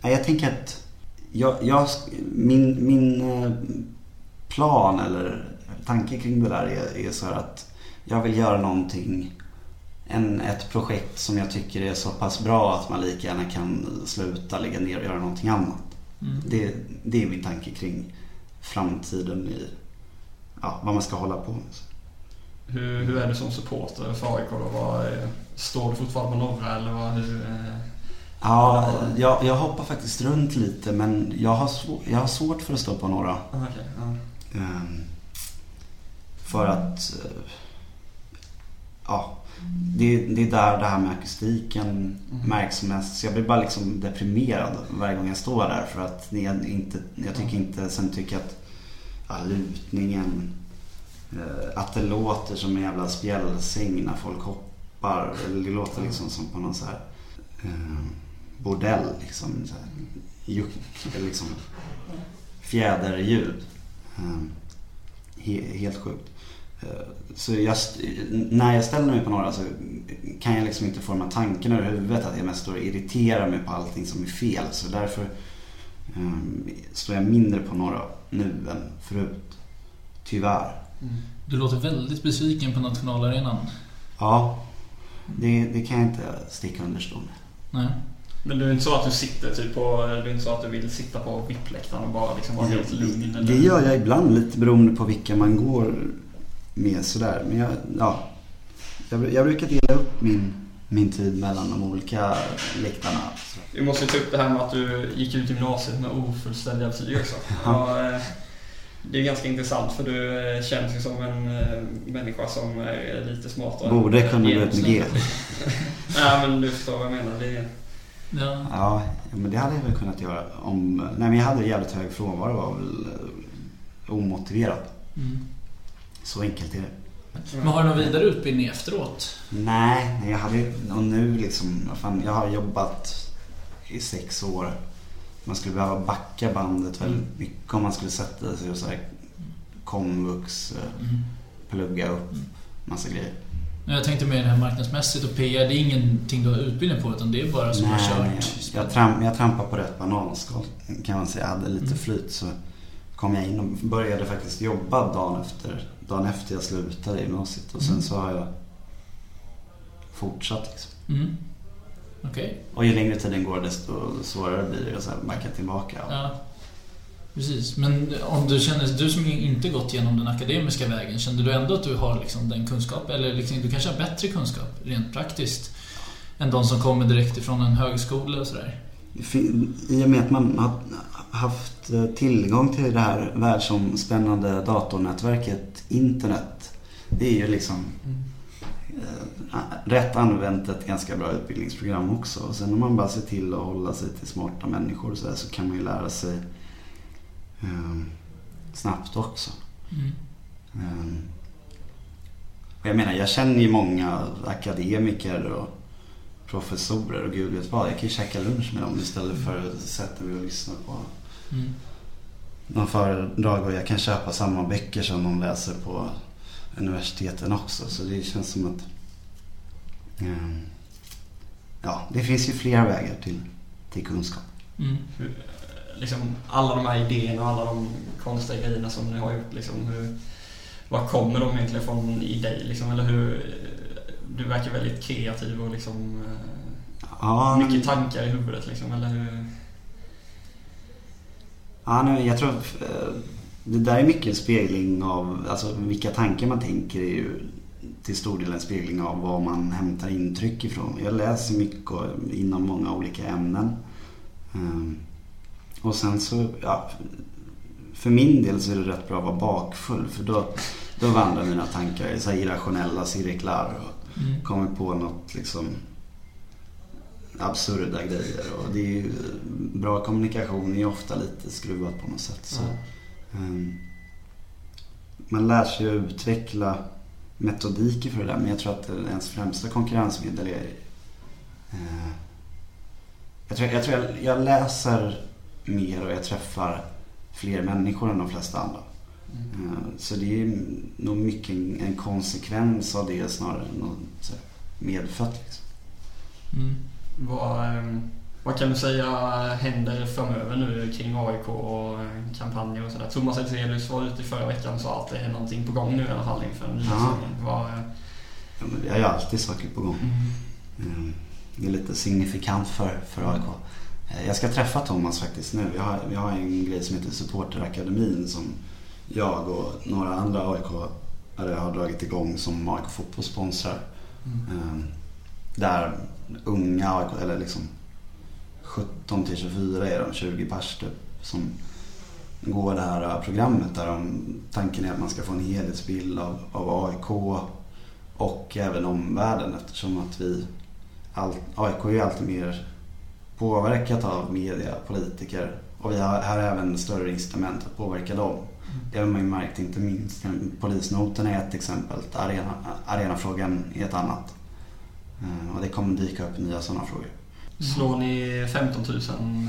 Speaker 5: nej, jag tänker att jag, jag, min, min eh, plan eller tanke kring det där är, är så här att jag vill göra någonting en, ett projekt som jag tycker är så pass bra att man lika gärna kan sluta, lägga ner och göra någonting annat.
Speaker 1: Mm.
Speaker 5: Det, det är min tanke kring framtiden i ja, vad man ska hålla på med.
Speaker 2: Hur, hur är du som supporter för AIK är- står du fortfarande på norra eller vad, hur? eh,
Speaker 5: Ja, jag, jag hoppar faktiskt runt lite men jag har, svår, jag har svårt för att stå på några.
Speaker 2: ah, okej, ja.
Speaker 5: Ehm, för att eh, ja, det, det är där det här med akustiken
Speaker 2: Mm.
Speaker 5: märks mest. Så jag blir bara liksom deprimerad varje gång jag står där för att är inte, jag tycker inte, sen tycker jag att ja, lutningen, eh, Eh, att det låter som en jävla spjälsäng när folk hoppar. Eller det låter liksom som på någon så här eh, bordell liksom. Så här, juck, liksom fjäderljud. Eh, he, helt sjukt. Eh, Så jag, när jag ställer mig på några så kan jag liksom inte forma tanken över huvudet att jag mest står och irriterar mig på allting som är fel. Så därför um, står jag mindre på några nu än förut. Tyvärr.
Speaker 1: Du låter väldigt besviken på nationalarenan.
Speaker 5: Ja, det, det kan jag inte sticka under stol med.
Speaker 1: Nej.
Speaker 2: Men det är inte så att du sitter typ på, det är inte så att du vill sitta på VIP-läktaren och bara liksom vara helt lugn?
Speaker 5: Det,
Speaker 2: eller?
Speaker 5: det gör jag ibland lite beroende på vilka man går med sådär. Men jag, ja, jag, jag brukar dela upp min, min tid mellan de olika läktarna.
Speaker 2: Vi måste ju ta upp det här med att du gick ut gymnasiet med ofullständiga betyg också. Ja, eh, det är ganska intressant för du eh, känns ju som en eh, människa som är lite smartare.
Speaker 5: Borde kunna gå ut med G.
Speaker 2: Nej [LAUGHS] men du förstår vad jag menar. Det
Speaker 1: Ja.
Speaker 5: Ja, men det hade jag väl kunnat göra om... Nej men jag hade jävligt hög frånvaro var väl eh, omotiverat.
Speaker 1: Mm.
Speaker 5: Så enkelt är det.
Speaker 1: Men har du någon vidare utbildning efteråt?
Speaker 5: Nej, nej, jag hade och nu liksom, fan, jag har jobbat i sex år. Man skulle behöva backa bandet väldigt mycket om man skulle sätta sig och så här komvux, eh,
Speaker 1: Mm.
Speaker 5: plugga upp massa grejer.
Speaker 1: Jag tänkte mer det här marknadsmässigt och PR. Det är ingenting du har utbildning på utan det är bara som du har
Speaker 5: Nej, jag,
Speaker 1: kört.
Speaker 5: jag, tramp, jag trampade på rätt bananskal kan man säga. Jag hade lite
Speaker 1: Mm.
Speaker 5: flyt så kom jag in och började faktiskt jobba dagen efter, dagen efter jag slutade gymnasiet. Och sen
Speaker 1: Mm.
Speaker 5: så har jag fortsatt liksom.
Speaker 1: Mm. Okej.
Speaker 5: Och ju längre tiden går desto svårare blir det att backa tillbaka.
Speaker 1: Ja. Precis, men om du känner, du som inte gått igenom den akademiska vägen, kände du ändå att du har liksom den kunskap eller liksom, du kanske har bättre kunskap rent praktiskt än de som kommer direkt ifrån en högskola och sådär?
Speaker 5: I och med att man har haft eh, tillgång till det här världsomspännande datornätverket internet. Det är ju liksom mm. Rätt använt ett ganska bra utbildningsprogram också. Och sen om man bara ser till att hålla sig till smarta människor så, så kan man ju lära sig um, snabbt också. Mm. Um, och jag menar, jag känner ju många akademiker och professorer och gud vet vad. Jag kan ju käka lunch med dem istället för att sätta mig och lyssna på mm. någon föredrag. Och jag kan köpa samma böcker som de läser på universiteten också. Så det känns som att ja, det finns ju flera vägar till, till kunskap. Mm
Speaker 2: liksom, alla de här idéerna och alla de konstiga grejerna som ni har gjort, liksom, hur, var kommer de egentligen från i dig? Liksom, eller hur, du verkar väldigt kreativ och liksom, ja, mycket tankar i huvudet. Liksom, eller hur?
Speaker 5: Ja, nej, jag tror eh, det där är mycket en spegling av, alltså vilka tankar man tänker är ju till stor del en spegling av vad man hämtar intryck ifrån. Jag läser mycket inom många olika ämnen. Ehm, och sen så, ja, för min del så är det rätt bra att vara bakfull för då, då vandrar mina tankar i så irrationella cirklar och mm. kommer på något liksom absurda grejer. Och det är ju, bra kommunikation är ju ofta lite skruvat på något sätt. Så, mm. man lär sig att utveckla metodiker för det där men jag tror att ens främsta konkurrensmedel är uh, jag tror, jag, tror jag, jag läser mer och jag träffar fler människor än de flesta andra. Mm. Eh, så det är nog mycket en konsekvens av det snarare än något medfött. Liksom.
Speaker 2: Mm. Vad, ehm, vad kan du säga händer framöver nu kring AIK och kampanjer och sådär? Thomas Elzelius var ute i förra veckan och sa att det är någonting på gång nu i alla fall inför den nya säsongen. Vad...
Speaker 5: Ja, vi har ju alltid saker på gång. Mm. Eh, det är lite signifikant för, för AIK. Eh, jag ska träffa Thomas faktiskt nu. Vi har, vi har en grej som heter Supporterakademin som jag och några andra AIK har dragit igång som AIK Fotboll sponsrar. Mm. Ehm, där unga AIK, eller liksom 17 till 24 är de, 20 pers typ, som går det här programmet där de, tanken är att man ska få en helhetsbild av, av AIK och även omvärlden eftersom att vi, all, AIK är ju alltid mer påverkat av media, politiker och vi har, har även större incitament att påverka dem. Mm. Det har man ju märkt inte minst. Polisnoten är ett exempel, arena, arenafrågan är ett annat. Eh, och det kommer dyka upp nya sådana frågor.
Speaker 2: Slår ni 15 000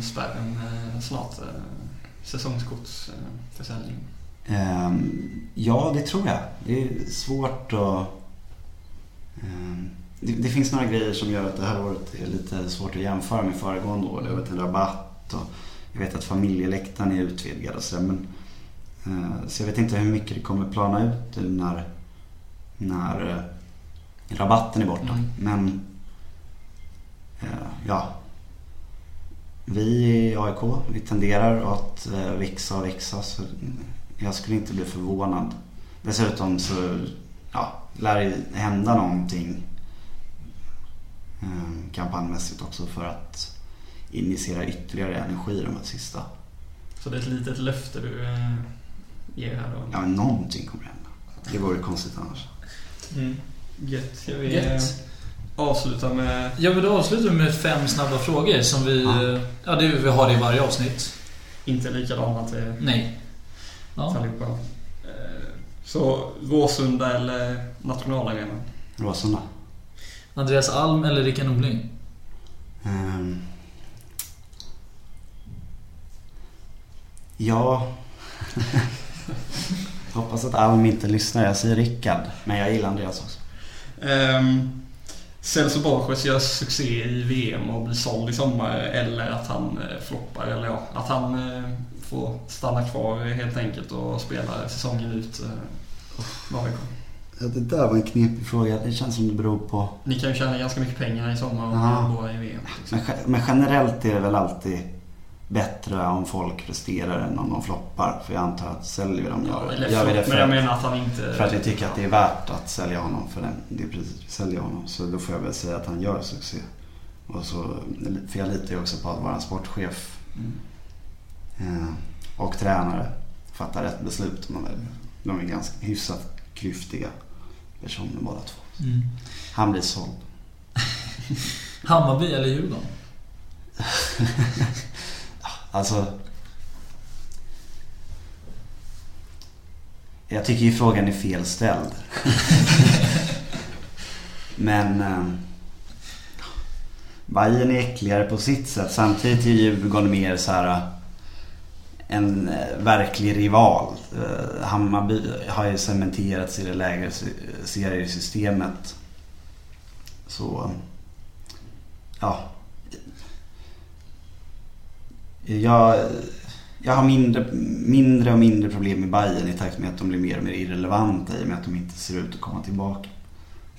Speaker 2: spärren snart? Eh, säsongskortsförsäljning?
Speaker 5: Ehm, ja, det tror jag. Det är svårt att ehm, det, finns några grejer som gör att det här året är lite svårt att jämföra med föregående år. Det har varit en rabatt och jag vet att familjeläktaren är utvidgad och så. Men, eh, så jag vet inte hur mycket det kommer plana ut när, när eh, rabatten är borta. Mm. Men ja, vi i AIK, vi tenderar att växa och växa. Så jag skulle inte bli förvånad. Dessutom så ja, lär det hända någonting Eh, kampanjmässigt också för att initiera ytterligare energi de här sista.
Speaker 2: Så det är ett litet löfte du eh, ger här då?
Speaker 5: Ja, men någonting kommer hända. Det vore konstigt annars.
Speaker 2: Mm. Gött. Ska vi Gött. Avsluta med...
Speaker 1: Jag vill avsluta med fem snabba frågor som vi... Ja, ja det, vi har det i varje avsnitt.
Speaker 2: Inte likadana till...
Speaker 1: Nej.
Speaker 2: Ja. Allihopa. Eh, så Råsunda eller Nationalarenan?
Speaker 5: Råsunda.
Speaker 1: Andreas Alm eller Rickard Norling? Um,
Speaker 5: ja... [LAUGHS] Hoppas att Alm inte lyssnar. Jag säger Rickard, men jag gillar Andreas också.
Speaker 2: Um, Celso Borges gör succé i VM och blir såld i sommar eller att han eh, floppar. Eller ja, att han eh, får stanna kvar helt enkelt och spela säsongen ut. Eh,
Speaker 5: Ja, det där var en knepig fråga. Det känns som det beror på...
Speaker 2: Ni kan ju tjäna ganska mycket pengar i sommar och båda i VM.
Speaker 5: Men, men, generellt är det väl alltid bättre om folk presterar än om de floppar. För jag antar att säljer vi dem
Speaker 2: Ja, eller
Speaker 5: gör vi det för,
Speaker 2: men jag menar att han inte...
Speaker 5: för att vi tycker att det är värt att sälja honom för den, det priset vi säljer honom. Så då får jag väl säga att han gör succé. Och så, för jag litar ju också på att vår sportchef
Speaker 2: Mm.
Speaker 5: eh, och tränare fattar rätt beslut. Man väljer. De är ganska hyfsat klyftiga personer båda två.
Speaker 1: Mm.
Speaker 5: Han blir såld. [LAUGHS]
Speaker 1: Hammarby eller Djurgården? [LAUGHS]
Speaker 5: Alltså... Jag tycker ju frågan är fel ställd. [LAUGHS] Men... Eh, Bayern är äckligare på sitt sätt. Samtidigt är Djurgården mer så här eh, en eh, verklig rival. Eh, Hammarby har ju cementerats i det lägre se- seriesystemet. Så... Ja. Jag, jag har mindre, mindre och mindre problem med Bayern i takt med att de blir mer och mer irrelevanta i och med att de inte ser ut att komma tillbaka.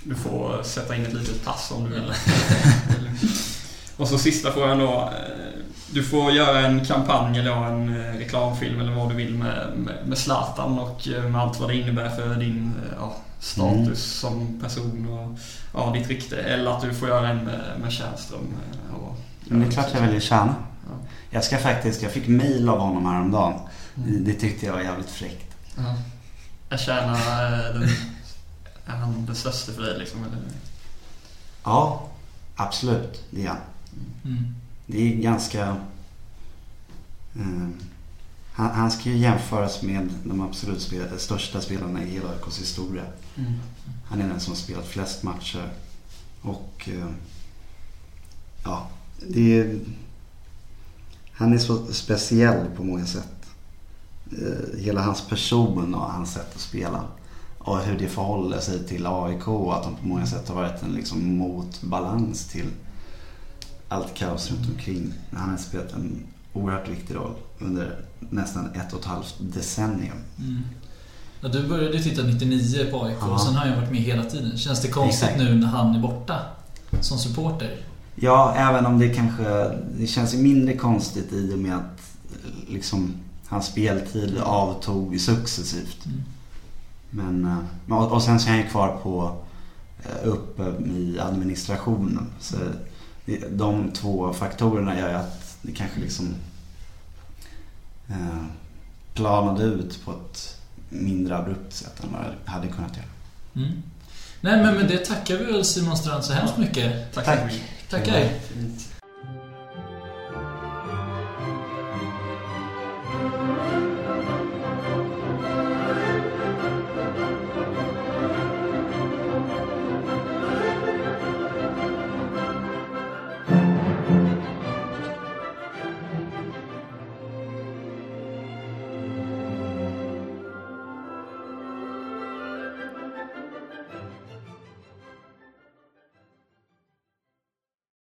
Speaker 2: Du får sätta in ett litet pass om du vill. [LAUGHS] och så sista frågan då. Eh, Du får göra en kampanj eller en eh, reklamfilm eller vad du vill med, med, med Zlatan och eh, med allt vad det innebär för din ja, status
Speaker 5: Mm.
Speaker 2: som person och ja, ditt rykte. Eller att du får göra en med, med Tjärnström. Och,
Speaker 5: Men det är klart jag väljer Tjärna.
Speaker 2: Ja.
Speaker 5: Jag ska faktiskt, jag fick mail av honom häromdagen.
Speaker 2: Mm.
Speaker 5: Det tyckte jag var jävligt fräckt.
Speaker 2: Ja. Jag tjänar den, är han den största för dig liksom? Eller?
Speaker 5: Ja, absolut. Det är han.
Speaker 1: Mm.
Speaker 5: Det är ganska... Eh, han, han ska ju jämföras med de absolut spel, största spelarna i hela AIKs historia.
Speaker 2: Mm.
Speaker 5: Han är den som spelat flest matcher. Och eh, ja, det är, han är så speciell på många sätt. Eh, Hela hans person och hans sätt att spela. Och hur det förhåller sig till AIK och att de på många sätt har varit en liksom motbalans till allt kaos runt omkring. Han har spelat en oerhört viktig roll under nästan ett och ett halvt decennium.
Speaker 1: Mm. Ja, du började titta 99 på AIK
Speaker 5: Ja.
Speaker 1: och sen har jag varit med hela tiden. Känns det konstigt
Speaker 5: Exakt.
Speaker 1: nu när han är borta som supporter?
Speaker 5: Ja, även om det kanske det känns mindre konstigt i och med att liksom hans speltid avtog successivt.
Speaker 1: Mm.
Speaker 5: Men, eh, och sen så är han ju kvar på eh, uppe i administrationen. Så de två faktorerna gör ju att det kanske liksom eh, planade ut på ett mindre abrupt sätt än vad det hade kunnat göra.
Speaker 1: Mm. Nej men med det tackar vi väl Simon Strand så hemskt mycket.
Speaker 2: Tack så
Speaker 5: Tack.
Speaker 2: Mycket.
Speaker 1: Tackar.
Speaker 5: Fint.